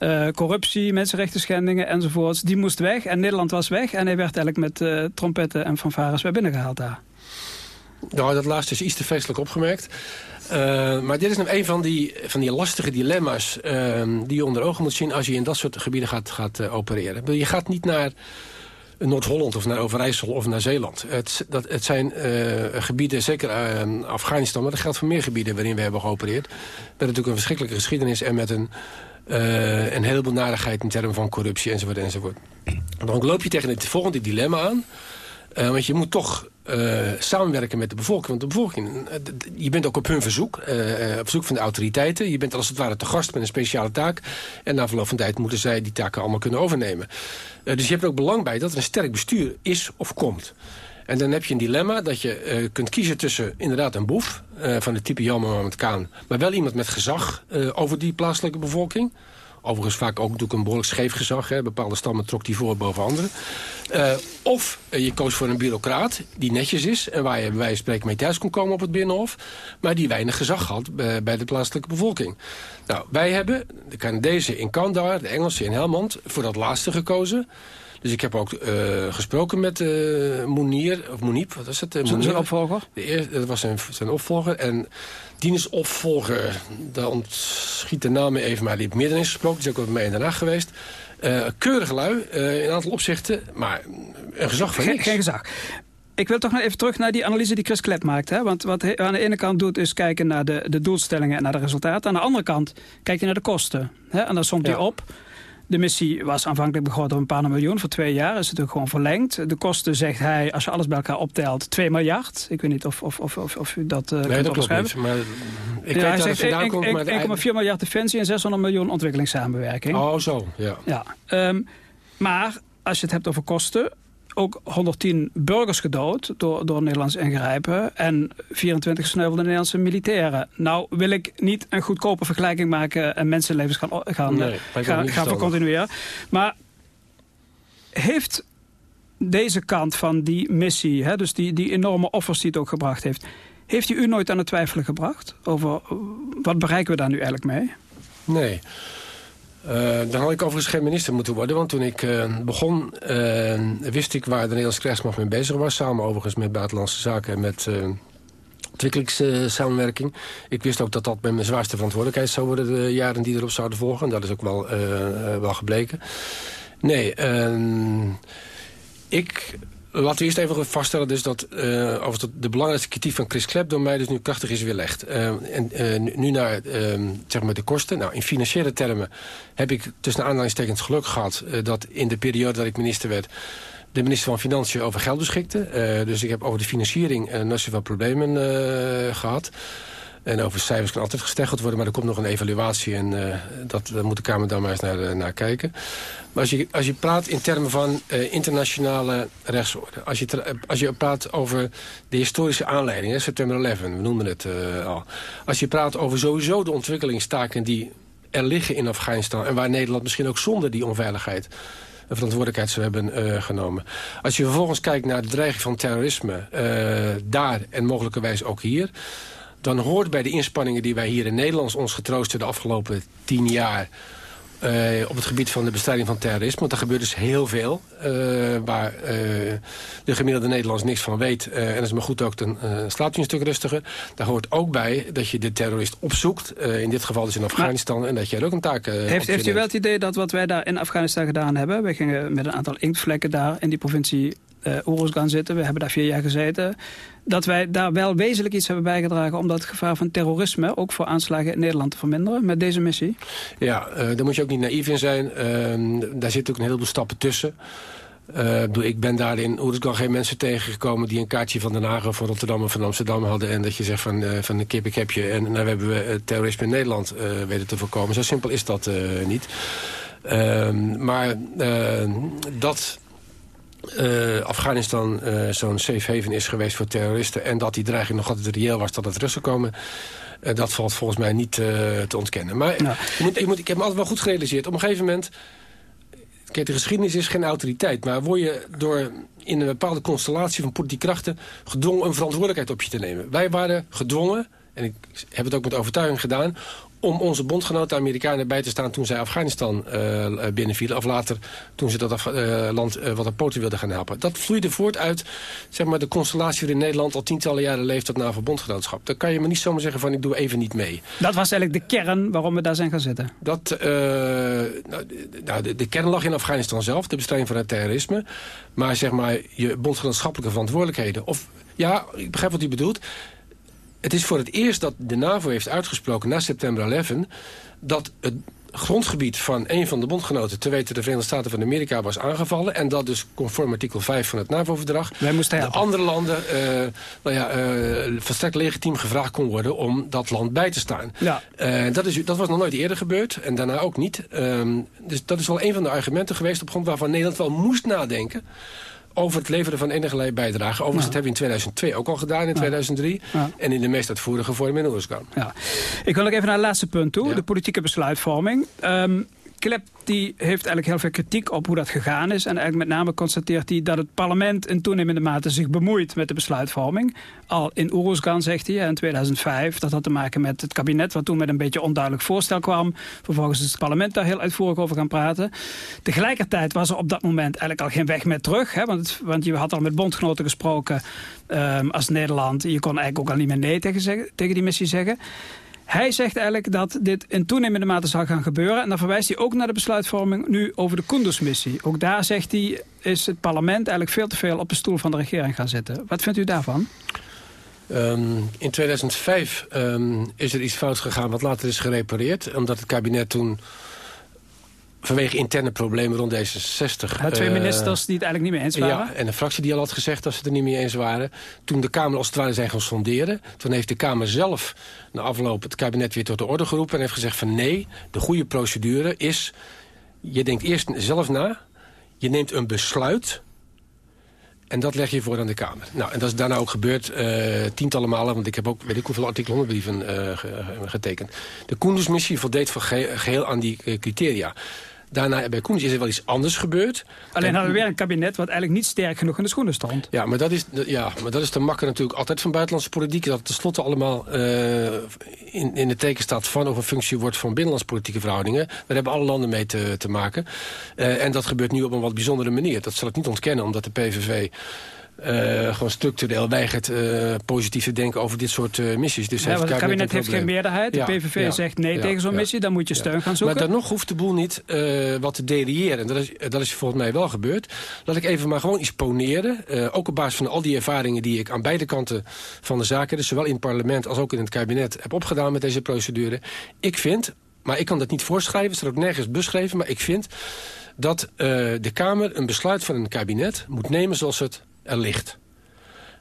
uh, corruptie, mensenrechten schendingen enzovoorts. Die moest weg en Nederland was weg. En hij werd eigenlijk met trompetten en fanfares weer binnengehaald daar. Nou, dat laatste is iets te feestelijk opgemerkt. Uh, maar dit is nog een van die, van die lastige dilemma's uh, die je onder ogen moet zien... als je in dat soort gebieden gaat, gaat uh, opereren. Je gaat niet naar Noord-Holland of naar Overijssel of naar Zeeland. Het, dat, het zijn gebieden, zeker Afghanistan... maar dat geldt voor meer gebieden waarin we hebben geopereerd... met natuurlijk een verschrikkelijke geschiedenis... en met een, een heleboel narigheid in termen van corruptie enzovoort enzovoort. Dan loop je tegen het volgende dilemma aan... want je moet toch uh, samenwerken met de bevolking. Want de bevolking, uh, je bent ook op hun verzoek, uh, op verzoek van de autoriteiten. Je bent als het ware te gast met een speciale taak. En na verloop van tijd moeten zij die taken allemaal kunnen overnemen. dus je hebt er ook belang bij dat er een sterk bestuur is of komt. En dan heb je een dilemma dat je kunt kiezen tussen inderdaad een boef... van het type Jan Mohammed Kaan... maar wel iemand met gezag over die plaatselijke bevolking... Overigens vaak ook natuurlijk een behoorlijk scheef gezag. Hè. Bepaalde stammen trok die voor boven anderen. Uh, of uh, je koos voor een bureaucraat die netjes is... en waar je bij wijze van spreken mee thuis kon komen op het Binnenhof... maar die weinig gezag had bij, bij de plaatselijke bevolking. Nou, wij hebben, de Canadezen in Kandahar, de Engelsen in Helmand... voor dat laatste gekozen... Dus ik heb ook uh, gesproken met uh, Moenier, of Moeniep, wat is het? Zijn opvolger? De eerste, dat was zijn, zijn opvolger. En dienstopvolger, daar ontschiet de naam even, maar die heeft meer dan eens gesproken. Die is ook met mij in Den Haag geweest. Uh, keurig lui, uh, in een aantal opzichten, maar een gezag van niks. Geen, gezag. Ik wil toch nog even terug naar die analyse die Chris Klep maakt. Hè? Want wat hij aan de ene kant doet is kijken naar de, de doelstellingen en naar de resultaten. Aan de andere kant kijkt hij naar de kosten. Hè? En dan somt ja. hij op. De missie was aanvankelijk begroot op een paar miljoen voor twee jaar. Is natuurlijk gewoon verlengd. De kosten, zegt hij, als je alles bij elkaar optelt, 2 miljard. Ik weet niet of, of, of, of, of u dat uh, nee, kunt dat klopt niet, maar ik ja, weet hij zegt 1,4 miljard defensie en 600 miljoen ontwikkelingssamenwerking. Oh, zo, ja. ja um, maar als je het hebt over kosten ook 110 burgers gedood door, door Nederlands ingrijpen... en 24 gesneuvelde Nederlandse militairen. Nou wil ik niet een goedkope vergelijking maken... en mensenlevens gaan, gaan, nee, gaan, gaan vercontinueren. Maar heeft deze kant van die missie... Hè, dus die, die enorme offers die het ook gebracht heeft... heeft hij u nooit aan het twijfelen gebracht? Over wat bereiken we daar nu eigenlijk mee? Nee. Uh, dan had ik overigens geen minister moeten worden. Want toen ik uh, begon, uh, wist ik waar de Nederlandse krijgsmacht mee bezig was. Samen overigens met Buitenlandse Zaken en met ontwikkelingssamenwerking. Ik wist ook dat dat mijn zwaarste verantwoordelijkheid zou worden... de jaren die erop zouden volgen. En dat is ook wel, wel gebleken. Nee, ehm, ik Laten we eerst even vaststellen dus dat uh, over de belangrijkste kritiek van Chris Klep door mij dus nu krachtig is weerlegd. Uh, en uh, nu naar zeg maar de kosten. Nou, in financiële termen heb ik tussen aanhalingstekens geluk gehad dat in de periode dat ik minister werd de minister van Financiën over geld beschikte. dus ik heb over de financiering uh, nooit zoveel problemen gehad. En over cijfers kan altijd gesteggeld worden, maar er komt nog een evaluatie... en uh, dat, daar moet de Kamer dan maar eens naar, uh, naar kijken. Maar als je, als je praat in termen van uh, internationale rechtsorde... Als je, als je praat over de historische aanleiding, september 11, we noemden het al... als je praat over sowieso de ontwikkelingstaken die er liggen in Afghanistan... en waar Nederland misschien ook zonder die onveiligheid verantwoordelijkheid zou hebben genomen. Als je vervolgens kijkt naar de dreiging van terrorisme... Daar en mogelijkerwijs ook hier dan hoort bij de inspanningen die wij hier in Nederland ons getroosten de afgelopen tien jaar... Uh, op het gebied van de bestrijding van terrorisme. Want er gebeurt dus heel veel uh, waar uh, de gemiddelde Nederlands niks van weet. en dat is maar goed ook, dan slaapt hij een stuk rustiger. Daar hoort ook bij dat je de terrorist opzoekt. in dit geval dus in Afghanistan. Maar, en dat je er ook een taak Heeft, heeft u wel het idee dat wat wij daar in Afghanistan gedaan hebben... wij gingen met een aantal inktvlekken daar in die provincie uh, Oeruzgan zitten. We hebben daar vier jaar gezeten. Dat wij daar wel wezenlijk iets hebben bijgedragen... om dat gevaar van terrorisme, ook voor aanslagen in Nederland, te verminderen met deze missie? Ja, uh, daar moet je ook niet naïef in zijn. Uh, daar zitten ook een heleboel stappen tussen. Uh, ik ben daar in Oeruzgan geen mensen tegengekomen... die een kaartje van Den Haag of van Rotterdam of van Amsterdam hadden... en dat je zegt van, van een kip, ik heb je... en nou hebben we terrorisme in Nederland weten te voorkomen. Zo simpel is dat niet. Ehm, maar dat uh, Afghanistan uh, zo'n safe haven is geweest voor terroristen... en dat die dreiging nog altijd reëel was dat het Russen komen... Uh, dat valt volgens mij niet te ontkennen. Maar nou, je moet, je moet, ik heb me altijd wel goed gerealiseerd. Op een gegeven moment... Kijk, de geschiedenis is geen autoriteit... maar word je door in een bepaalde constellatie van politieke krachten... gedwongen een verantwoordelijkheid op je te nemen. Wij waren gedwongen, en ik heb het ook met overtuiging gedaan om onze bondgenoten de Amerikanen bij te staan... toen zij Afghanistan uh, binnenvielen. Of later toen ze dat uh, land wat op poten wilden gaan helpen. Dat vloeide voort uit zeg maar, de constellatie waarin Nederland... al tientallen jaren leeft tot NAVO-bondgenootschap. Dan kan je me niet zomaar zeggen van ik doe even niet mee. Dat was eigenlijk de kern waarom we daar zijn gaan zitten? Dat, nou, nou, de, de, kern lag in Afghanistan zelf, de bestrijding van het terrorisme. Maar zeg maar, je bondgenootschappelijke verantwoordelijkheden... of ja, ik begrijp wat u bedoelt het is voor het eerst dat de NAVO heeft uitgesproken na september 11... dat het grondgebied van een van de bondgenoten... te weten de Verenigde Staten van Amerika was aangevallen... en dat dus conform artikel 5 van het NAVO-verdrag... de andere landen uh, nou ja, uh, volstrekt legitiem gevraagd kon worden... om dat land bij te staan. Ja. Uh, dat, is, dat was nog nooit eerder gebeurd en daarna ook niet. Um, dus dat is wel een van de argumenten geweest... op grond waarvan Nederland wel moest nadenken over het leveren van enige bijdrage. Overigens, dat hebben we in 2002 ook al gedaan, in 2003. En in de meest uitvoerige vorm in Oerskan. Ja. Ik wil nog even naar het laatste punt toe. De politieke besluitvorming. Um, Klep die heeft eigenlijk heel veel kritiek op hoe dat gegaan is. En eigenlijk met name constateert hij dat het parlement in toenemende mate zich bemoeit met de besluitvorming. Al in Oeruzgan zegt hij in 2005. Dat had te maken met het kabinet wat toen met een beetje onduidelijk voorstel kwam. Vervolgens is het parlement daar heel uitvoerig over gaan praten. Tegelijkertijd was er op dat moment eigenlijk al geen weg meer terug. Hè, want, want je had al met bondgenoten gesproken um, als Nederland. Je kon eigenlijk ook al niet meer nee tegen, tegen die missie zeggen. Hij zegt eigenlijk dat dit in toenemende mate zal gaan gebeuren. En dan verwijst hij ook naar de besluitvorming nu over de Kunduz-missie. Ook daar zegt hij, is het parlement eigenlijk veel te veel op de stoel van de regering gaan zitten. Wat vindt u daarvan? Um, in 2005 um, ehm, is er iets fout gegaan wat later is gerepareerd. Omdat het kabinet toen vanwege interne problemen rond D66. twee uh, ministers die het eigenlijk niet meer eens waren? Ja, en een fractie die al had gezegd dat ze het er niet meer eens waren. Toen de Kamer als het ware zijn gaan sonderen... toen heeft de Kamer zelf na afloop het kabinet weer tot de orde geroepen... en heeft gezegd van nee, de goede procedure is... je denkt eerst zelf na, je neemt een besluit... En dat leg je voor aan de Kamer. Nou, en dat is daarna ook gebeurd, uh, tientallen malen... want ik heb ook, weet ik hoeveel artikel 100 brieven uh, getekend. De Koendersmissie voldeed van geheel aan die criteria. Daarna bij Koens is er wel iets anders gebeurd. Alleen hadden we weer een kabinet wat eigenlijk niet sterk genoeg in de schoenen stond. Ja, maar dat is, ja, maar dat is te makkelijk natuurlijk altijd van buitenlandse politiek. Dat het tenslotte allemaal uh, in, in het teken staat van of een functie wordt van binnenlandse politieke verhoudingen. Daar hebben alle landen mee te, te maken. Uh, en dat gebeurt nu op een wat bijzondere manier. Dat zal ik niet ontkennen, omdat de PVV uh, gewoon structureel weigert uh, positief te denken over dit soort uh, missies. Dus ja, het kabinet, heeft geen meerderheid. De PVV zegt nee tegen zo'n missie. Dan moet je steun gaan zoeken. Maar dan nog hoeft de boel niet wat te deriëren. Dat is, dat is volgens mij wel gebeurd. Laat ik even maar gewoon iets poneren. ook op basis van al die ervaringen die ik aan beide kanten van de zaken... dus zowel in het parlement als ook in het kabinet heb opgedaan met deze procedure. Ik vind, maar ik kan dat niet voorschrijven, staat ook nergens beschreven... maar ik vind dat de Kamer een besluit van een kabinet moet nemen zoals het er ligt.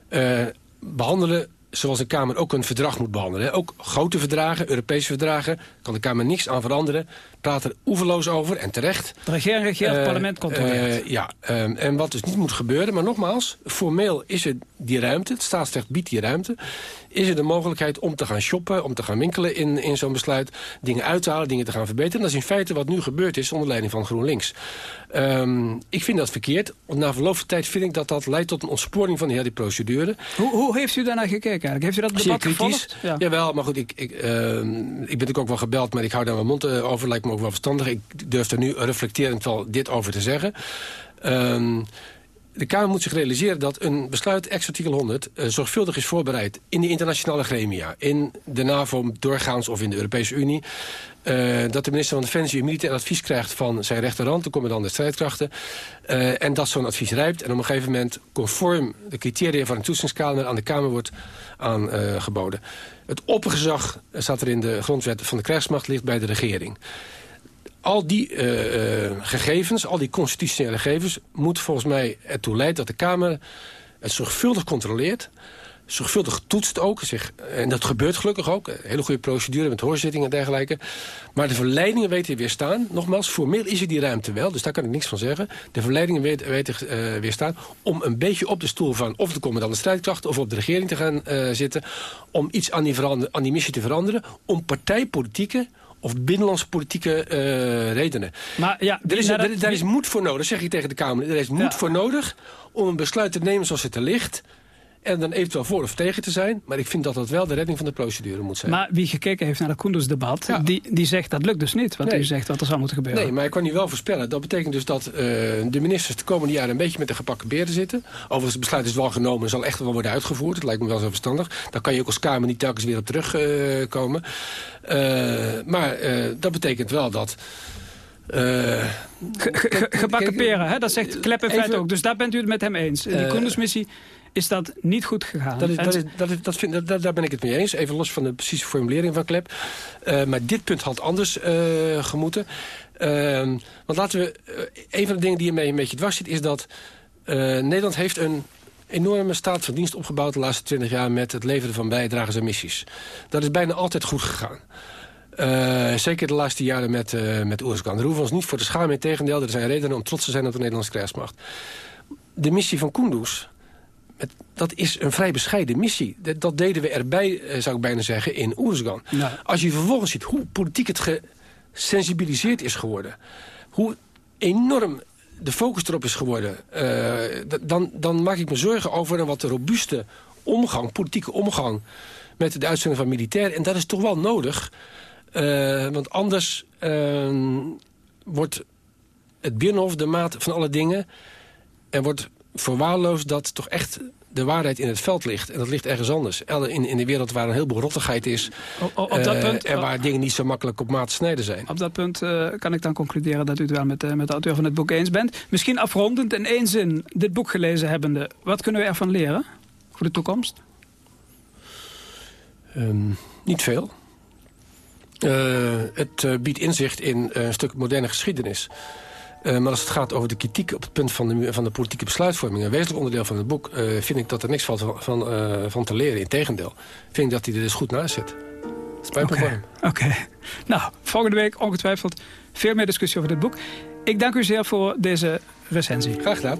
Uh, behandelen zoals de Kamer ook een verdrag moet behandelen. Ook grote verdragen, Europese verdragen, kan de Kamer niks aan veranderen. Praat er oeverloos over en terecht. De regering regeert, het uh, parlement controleert. Uh, ja, um, en wat dus niet moet gebeuren, maar nogmaals, formeel is er die ruimte, het staatsrecht biedt die ruimte, is er de mogelijkheid om te gaan shoppen, om te gaan winkelen in, in zo'n besluit, dingen uit te halen, dingen te gaan verbeteren. Dat is in feite wat nu gebeurd is onder leiding van GroenLinks. Um, ik vind dat verkeerd, want na verloop van tijd vind ik dat dat leidt tot een ontsporing van de hele procedure. Hoe, hoe heeft u daarnaar gekeken eigenlijk? Heeft u dat debat gevolgd? Ja. Jawel, maar goed, ik, ik, uh, ik ben natuurlijk ook wel gebeld, maar ik hou daar mijn mond uh, over, lijkt me ook wel verstandig. Ik durf er nu reflecterend wel dit over te zeggen. Um, de Kamer moet zich realiseren dat een besluit ex-artikel 100... Uh, zorgvuldig is voorbereid in de internationale gremia... in de NAVO doorgaans of in de Europese Unie... Uh, dat de minister van Defensie een militair advies krijgt van zijn rechterhand... de commandant der strijdkrachten... Uh, en dat zo'n advies rijpt en op een gegeven moment... conform de criteria van een toetsingskamer aan de Kamer wordt aangeboden. het oppergezag, staat er in de grondwet van de krijgsmacht... ligt bij de regering al die uh, uh, gegevens, al die constitutionele gegevens... moet volgens mij ertoe leiden dat de Kamer het zorgvuldig controleert... zorgvuldig toetst ook. Zich, en dat gebeurt gelukkig ook. Een hele goede procedure met hoorzittingen en dergelijke. Maar de verleidingen weten weerstaan. Nogmaals, formeel is er die ruimte wel, dus daar kan ik niks van zeggen. De verleidingen weten, weten uh, weerstaan om een beetje op de stoel van... of de commandant strijdkrachten of op de regering te gaan zitten... om iets aan die, aan die missie te veranderen. Om partijpolitieke of binnenlandse politieke uh, redenen. Maar ja, er is, er, daar is moed voor nodig, zeg ik tegen de Kamer. Er is moed ja. voor nodig om een besluit te nemen zoals het er ligt En dan eventueel voor of tegen te zijn. Maar ik vind dat dat wel de redding van de procedure moet zijn. Maar wie gekeken heeft naar het Koenders-debat... Die, die zegt dat lukt dus niet. Wat u zegt wat er zou moeten gebeuren. Nee, maar ik kan u wel voorspellen. Dat betekent dus dat uh, de ministers de komende jaren... een beetje met de gepakken beren zitten. Overigens, het besluit is wel genomen. en zal echt wel worden uitgevoerd. Het lijkt me wel zo verstandig. Daar kan je ook als Kamer niet telkens weer op terugkomen. Uh, uh, maar dat betekent wel dat... Uh, gebakken peren, hè? dat zegt Klep in feite ook. Dus daar bent u het met hem eens. Die Koendersmissie is dat niet goed gegaan. Dat is, dat is, dat is, dat vind, dat, daar ben ik het mee eens. Even los van de precieze formulering van Klep. Uh, maar dit punt had anders uh, gemoeten. Uh, want laten we... een van de dingen die ermee een beetje dwars zit... is dat Nederland heeft een enorme staat van dienst opgebouwd... de laatste twintig jaar met het leveren van bijdragers en missies. Dat is bijna altijd goed gegaan. Uh, zeker de laatste jaren met, uh, met Oerskan. Daar hoeven we ons niet voor te schamen. In tegendeel, er zijn redenen om trots te zijn op de Nederlandse krijgsmacht. De missie van Kunduz, dat is een vrij bescheiden missie. Dat, dat deden we erbij, uh, zou ik bijna zeggen, in Oerskan. Als je vervolgens ziet hoe politiek het gesensibiliseerd is geworden... hoe enorm de focus erop is geworden... dan, dan maak ik me zorgen over een wat robuuste omgang, politieke omgang... met de uitzending van militair. En dat is toch wel nodig... Uh, want anders uh, wordt het Binnenhof de maat van alle dingen... en wordt verwaarloosd dat toch echt de waarheid in het veld ligt. En dat ligt ergens anders. In, in de wereld waar een heleboel rottigheid is... op dat uh, punt, en waar dingen niet zo makkelijk op maat te snijden zijn. Op dat punt kan ik dan concluderen dat u het wel met, met de auteur van het boek eens bent. Misschien afrondend in één zin, dit boek gelezen hebbende... wat kunnen we ervan leren voor de toekomst? Um, niet veel. Het biedt inzicht in een stuk moderne geschiedenis. Maar als het gaat over de kritiek op het punt van de, van de politieke besluitvorming... een wezenlijk onderdeel van het boek... vind ik dat er niks valt van, van, van te leren. Integendeel, vind ik dat hij er dus goed naast zit. Spijt me Oké. Nou, volgende week ongetwijfeld veel meer discussie over dit boek. Ik dank u zeer voor deze recensie. Graag gedaan.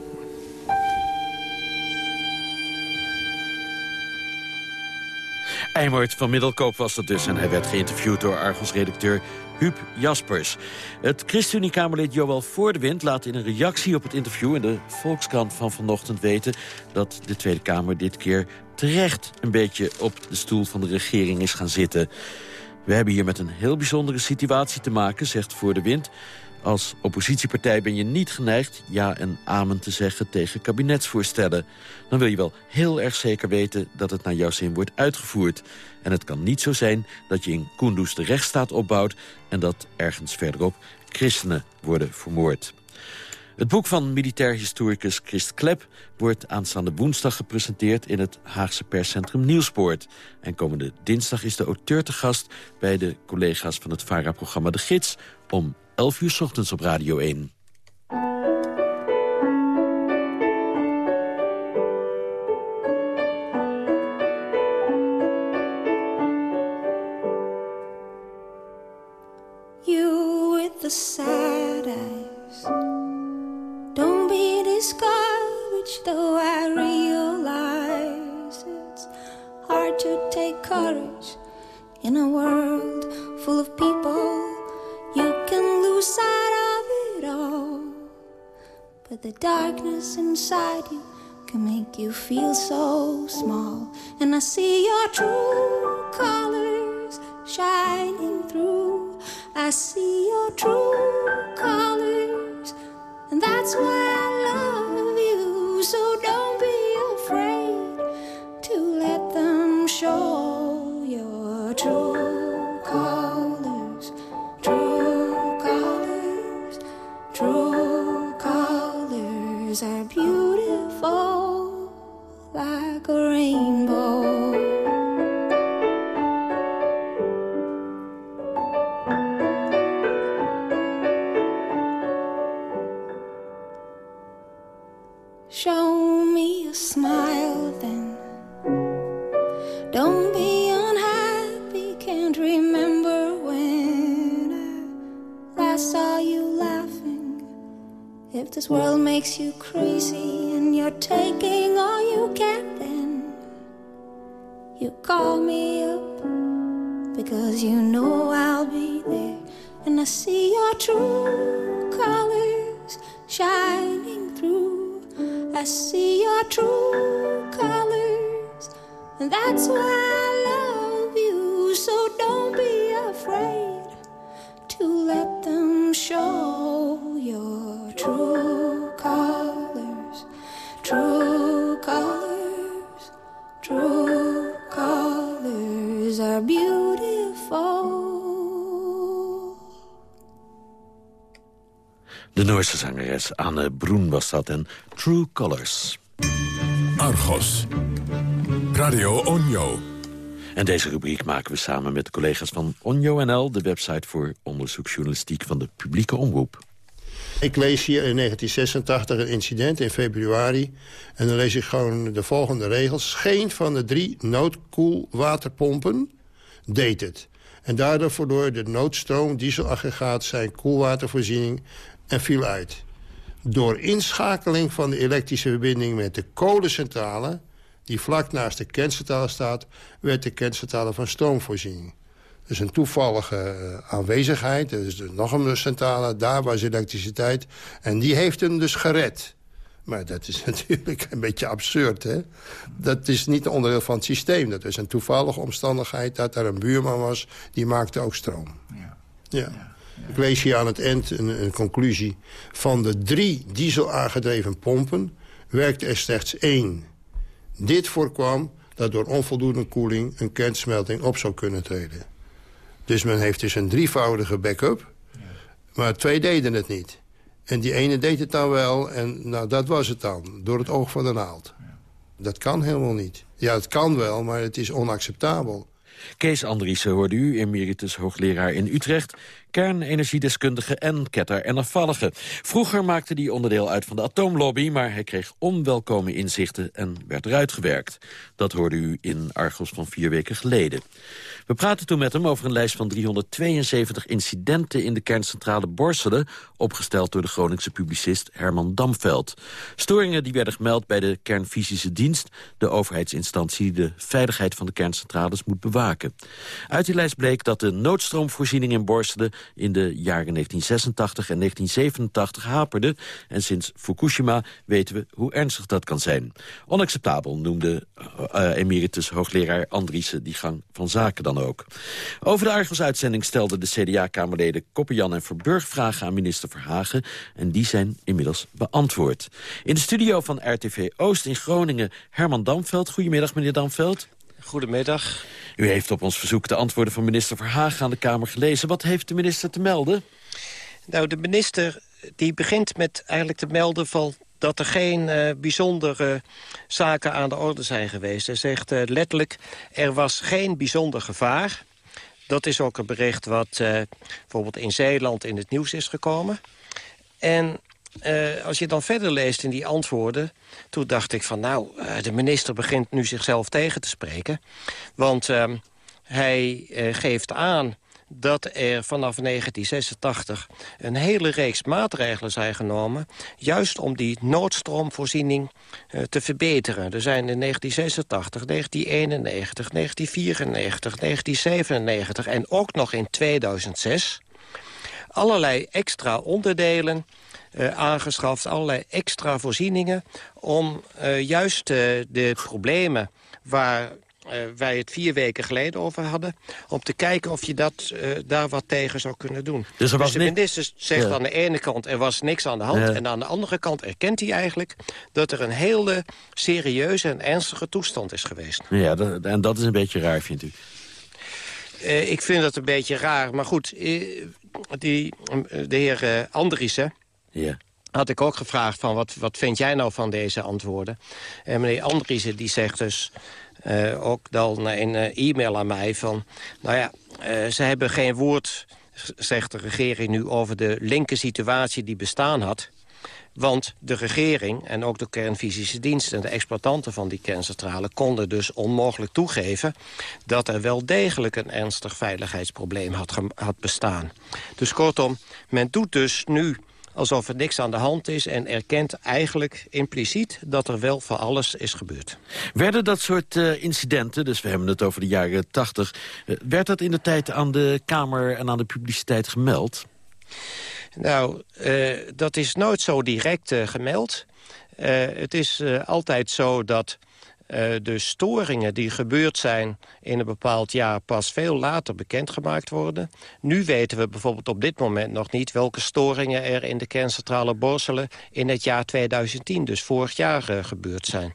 Eimert van Middelkoop was dat dus en hij werd geïnterviewd door Argos-redacteur Huub Jaspers. Het ChristenUnie-Kamerlid Joël Voordewind laat in een reactie op het interview... in de Volkskrant van vanochtend weten dat de Tweede Kamer dit keer terecht... een beetje op de stoel van de regering is gaan zitten. We hebben hier met een heel bijzondere situatie te maken, zegt Voordewind... Als oppositiepartij ben je niet geneigd ja en amen te zeggen tegen kabinetsvoorstellen. Dan wil je wel heel erg zeker weten dat het naar jouw zin wordt uitgevoerd. En het kan niet zo zijn dat je in Kunduz de rechtsstaat opbouwt... en dat ergens verderop christenen worden vermoord. Het boek van militair historicus Christ Klep wordt aanstaande woensdag gepresenteerd in het Haagse perscentrum Nieuwspoort. En komende dinsdag is de auteur te gast bij de collega's van het VARA-programma De Gids om 11 uur s ochtends op Radio 1. Inside you can make you feel so small. And I see your true colors shining through. I see your true colors, and that's why saw you laughing. If this world makes you crazy and you're taking all you can, then you call me up because you know I'll be there. And I see your true colors shining through. I see your true colors And that's why Noorse zangeres Anne Broen was dat en True Colors. Argos. Radio Onjo. En deze rubriek maken we samen met de collega's van Onjo NL... de website voor onderzoeksjournalistiek van de publieke omroep. Ik lees hier in 1986 een incident in februari... en dan lees ik gewoon de volgende regels. Geen van de drie noodkoelwaterpompen deed het. En daardoor verloor de noodstroom dieselaggregaat zijn koelwatervoorziening en viel uit. Door inschakeling van de elektrische verbinding met de kolencentrale... die vlak naast de kerncentrale staat... werd de kerncentrale van stroomvoorziening. Dus een toevallige uh, aanwezigheid. Er is dus nog een centrale, daar was elektriciteit. En die heeft hem dus gered. Maar dat is natuurlijk een beetje absurd, hè? Dat is niet onderdeel van het systeem. Dat is een toevallige omstandigheid dat er een buurman was... die maakte ook stroom. Ja. ja. Ik lees hier aan het eind een, een conclusie. Van de drie diesel aangedreven pompen werkte er slechts één. Dit voorkwam dat door onvoldoende koeling een kernsmelting op zou kunnen treden. Dus men heeft dus een drievoudige backup, maar twee deden het niet. En die ene deed het dan wel en nou, dat was het dan, door het oog van de naald. Dat kan helemaal niet. Ja, het kan wel, maar het is onacceptabel. Kees Andriessen hoorde u, emeritus hoogleraar in Utrecht kernenergiedeskundige en ketter en afvallige. Vroeger maakte hij onderdeel uit van de atoomlobby... maar hij kreeg onwelkome inzichten en werd eruit gewerkt. Dat hoorde u in Argos van vier weken geleden. We praten toen met hem over een lijst van 372 incidenten... in de kerncentrale Borselen, opgesteld door de Groningse publicist Herman Damveld. Storingen die werden gemeld bij de kernfysische dienst... de overheidsinstantie die de veiligheid van de kerncentrales moet bewaken. Uit die lijst bleek dat de noodstroomvoorziening in Borselen in de jaren 1986 en 1987 haperde. En sinds Fukushima weten we hoe ernstig dat kan zijn. Onacceptabel noemde uh, emeritus hoogleraar Andriessen die gang van zaken dan ook. Over de Argos-uitzending stelden de CDA-kamerleden Koppenjan en Verburg vragen aan minister Verhagen. En die zijn inmiddels beantwoord. In de studio van RTV Oost in Groningen Herman Damveld. Goedemiddag, meneer Damveld. Goedemiddag. U heeft op ons verzoek de antwoorden van minister Verhagen aan de Kamer gelezen. Wat heeft de minister te melden? Nou, de minister die begint met eigenlijk te melden van dat er geen uh, bijzondere zaken aan de orde zijn geweest. Hij zegt uh, letterlijk, er was geen bijzonder gevaar. Dat is ook een bericht wat uh, bijvoorbeeld in Zeeland in het nieuws is gekomen. En uh, als je dan verder leest in die antwoorden... toen dacht ik van nou, uh, de minister begint nu zichzelf tegen te spreken. Want uh, hij uh, geeft aan dat er vanaf 1986 een hele reeks maatregelen zijn genomen... juist om die noodstroomvoorziening te verbeteren. Er zijn in 1986, 1991, 1994, 1997 en ook nog in 2006... allerlei extra onderdelen aangeschaft. Allerlei extra voorzieningen om uh, juist uh, de problemen waar wij het vier weken geleden over hadden... om te kijken of je dat, daar wat tegen zou kunnen doen. Dus, dus de minister zegt ja. aan de ene kant er was niks aan de hand... Ja. en aan de andere kant erkent hij eigenlijk... dat er een hele serieuze en ernstige toestand is geweest. Ja, dat, en dat is een beetje raar, vindt u? ik vind dat een beetje raar, maar goed... die, de heer Andriessen ja. Had ik ook gevraagd van wat, wat vind jij nou van deze antwoorden? En meneer Andriessen die zegt dus uh, ook dan in een e-mail aan mij van... nou ja, uh, ze hebben geen woord, zegt de regering nu... over de linker situatie die bestaan had. Want de regering en ook de kernfysische dienst... en de exploitanten van die kerncentrale konden dus onmogelijk toegeven... dat er wel degelijk een ernstig veiligheidsprobleem had, had bestaan. Dus kortom, men doet dus nu alsof er niks aan de hand is... en erkent eigenlijk impliciet dat er wel van alles is gebeurd. Werden dat soort uh, incidenten, dus we hebben het over de jaren tachtig... Uh, werd dat in de tijd aan de Kamer en aan de publiciteit gemeld? Nou, uh, dat is nooit zo direct gemeld. het is altijd zo dat uh, de storingen die gebeurd zijn in een bepaald jaar... pas veel later bekendgemaakt worden. Nu weten we bijvoorbeeld op dit moment nog niet... welke storingen er in de kerncentrale Borselen in het jaar 2010, dus vorig jaar, uh, gebeurd zijn.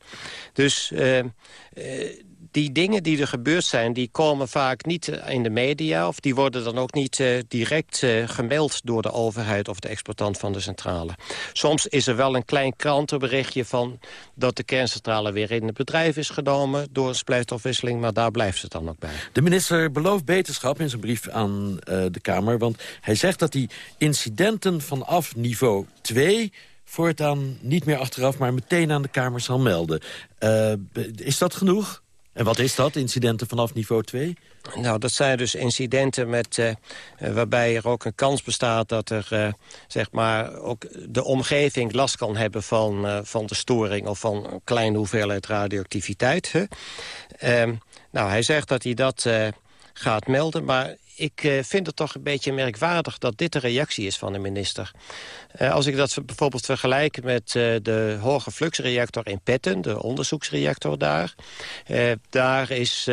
Dus... Die dingen die er gebeurd zijn, die komen vaak niet in de media... of die worden dan ook niet uh, direct uh, gemeld door de overheid of de exploitant van de centrale. Soms is er wel een klein krantenberichtje van dat de kerncentrale weer in het bedrijf is genomen... door een splijtstofwisseling, maar daar blijft het dan ook bij. De minister belooft beterschap in zijn brief aan de Kamer... want hij zegt dat die incidenten vanaf niveau 2 voortaan niet meer achteraf, maar meteen aan de Kamer zal melden. is dat genoeg? En wat is dat, incidenten vanaf niveau 2? Nou, dat zijn dus incidenten met, uh, waarbij er ook een kans bestaat... dat er uh, zeg maar ook de omgeving last kan hebben van, uh, van de storing... of van een kleine hoeveelheid radioactiviteit. Ehm, nou, hij zegt dat hij dat gaat melden, maar ik uh, vind het toch een beetje merkwaardig dat dit de reactie is van de minister. Uh, als ik dat bijvoorbeeld vergelijk met uh, de hoge fluxreactor in Petten, de onderzoeksreactor daar. daar is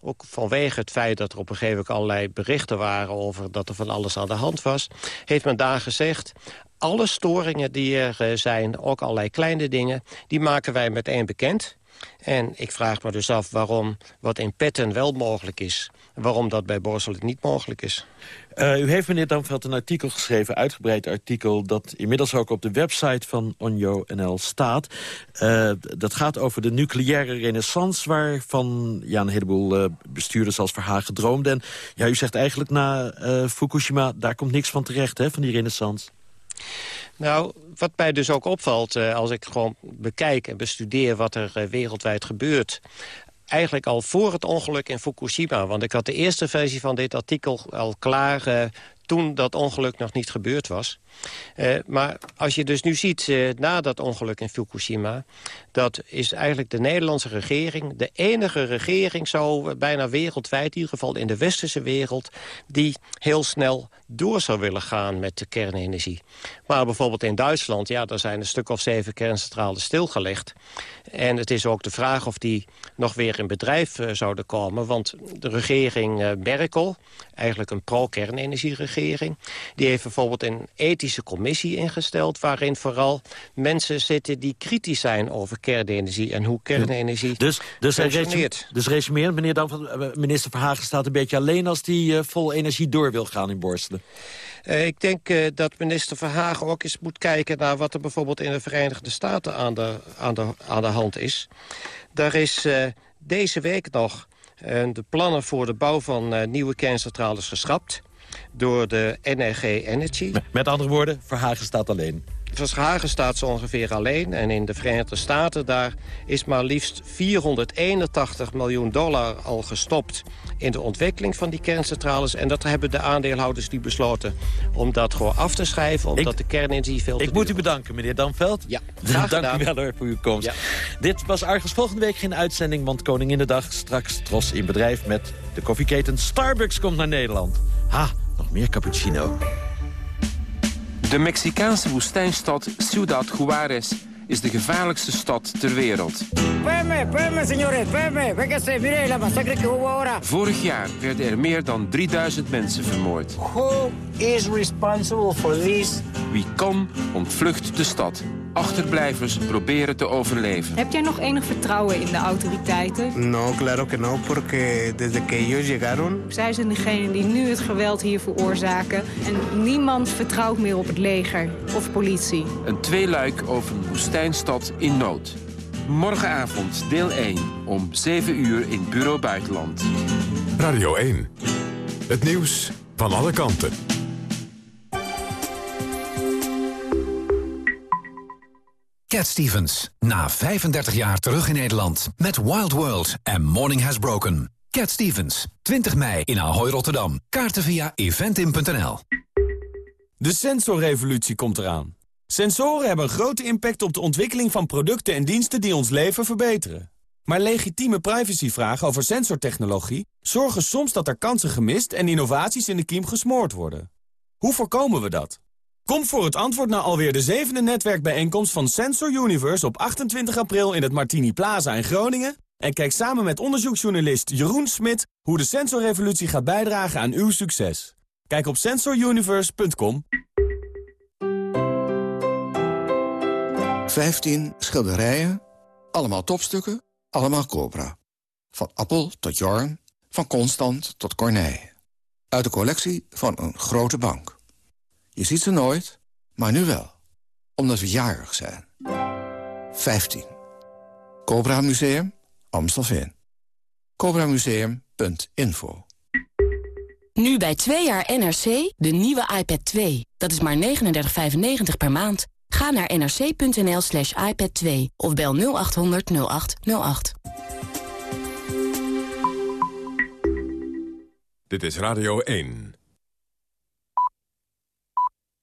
ook vanwege het feit dat er op een gegeven moment allerlei berichten waren over dat er van alles aan de hand was, heeft men daar gezegd, alle storingen die er zijn, ook allerlei kleine dingen... die maken wij meteen bekend. En ik vraag me dus af waarom wat in Petten wel mogelijk is... waarom dat bij Borsel niet mogelijk is. Uh, u heeft, meneer Damveld, een artikel geschreven, uitgebreid artikel... dat inmiddels ook op de website van OnJo.nl staat. Uh, dat gaat over de nucleaire renaissance... waarvan ja, een heleboel uh, bestuurders als Verhagen droomden. En ja, u zegt eigenlijk na Fukushima, daar komt niks van terecht, hè, van die renaissance. Nou, wat mij dus ook opvalt, als ik gewoon bekijk en bestudeer wat er wereldwijd gebeurt eigenlijk al voor het ongeluk in Fukushima. Want ik had de eerste versie van dit artikel al klaar... Toen dat ongeluk nog niet gebeurd was. Uh, maar als je dus nu ziet, uh, na dat ongeluk in Fukushima... dat is eigenlijk de Nederlandse regering... de enige regering zo bijna wereldwijd, in ieder geval in de westerse wereld... die heel snel door zou willen gaan met de kernenergie. Maar bijvoorbeeld in Duitsland, ja, daar zijn een stuk of zeven kerncentrales stilgelegd. En het is ook de vraag of die nog weer in bedrijf uh, zouden komen. Want de regering Merkel, eigenlijk een pro-kernenergieregering... die heeft bijvoorbeeld een ethische commissie ingesteld... waarin vooral mensen zitten die kritisch zijn over kernenergie... en hoe kernenergie dus, dus functioneert. Dus resumerend, meneer Dan, eh, minister Verhagen staat een beetje alleen... als die uh, vol energie door wil gaan in Borstelen. Uh, ik denk uh, dat minister Verhagen ook eens moet kijken... naar wat er bijvoorbeeld in de Verenigde Staten aan de, aan de, aan de hand is. Daar is deze week nog de plannen voor de bouw van nieuwe kerncentrales geschrapt... door de NRG Energy. Met andere woorden, Verhagen staat alleen. Verschagen staat ze ongeveer alleen. En in de Verenigde Staten daar is maar liefst 481 miljoen dollar al gestopt... in de ontwikkeling van die kerncentrales. En dat hebben de aandeelhouders die besloten om dat gewoon af te schrijven... omdat ik, de kernenergie veel te Ik moet u bedanken, meneer Damveld. Ja, graag Dank u wel hoor, voor uw komst. Ja. Dit was Argus volgende week geen uitzending... want Koninginnedag straks Tros in bedrijf met de koffieketen Starbucks komt naar Nederland. Ha, nog meer cappuccino. De Mexicaanse woestijnstad Ciudad Juárez is de gevaarlijkste stad ter wereld. Vorig jaar werden er meer dan 3000 mensen vermoord. Who is responsible for this? Wie kan, ontvlucht de stad. Achterblijvers proberen te overleven. Heb jij nog enig vertrouwen in de autoriteiten? No, claro que no, porque desde que ellos llegaron... Zij zijn degene die nu het geweld hier veroorzaken. En niemand vertrouwt meer op het leger of politie. Een tweeluik over een woestijnstad in nood. Morgenavond deel 1 om 7 uur in Bureau Buitenland. Radio 1. Het nieuws van alle kanten. Cat Stevens, na 35 jaar terug in Nederland met Wild World en Morning Has Broken. Cat Stevens, 20 mei in Ahoy Rotterdam. Kaarten via eventim.nl. De sensorrevolutie komt eraan. Sensoren hebben een grote impact op de ontwikkeling van producten en diensten die ons leven verbeteren. Maar legitieme privacyvragen over sensortechnologie zorgen soms dat er kansen gemist en innovaties in de kiem gesmoord worden. Hoe voorkomen we dat? Kom voor het antwoord naar alweer de zevende netwerkbijeenkomst van Sensor Universe op 28 april in het Martini Plaza in Groningen. En kijk samen met onderzoeksjournalist Jeroen Smit hoe de sensorrevolutie gaat bijdragen aan uw succes. Kijk op sensoruniverse.com. 15 schilderijen, allemaal topstukken, allemaal Cobra. Van Appel tot Jorn, van Constant tot Corneille. Uit de collectie van een grote bank. Je ziet ze nooit, maar nu wel. Omdat we jarig zijn. 15. Cobra Museum, Amstelveen. CobraMuseum.info Nu bij 2 jaar NRC, de nieuwe iPad 2. Dat is maar 39,95 per maand. Ga naar nrc.nl slash iPad 2 of bel 0800 0808. Dit is Radio 1.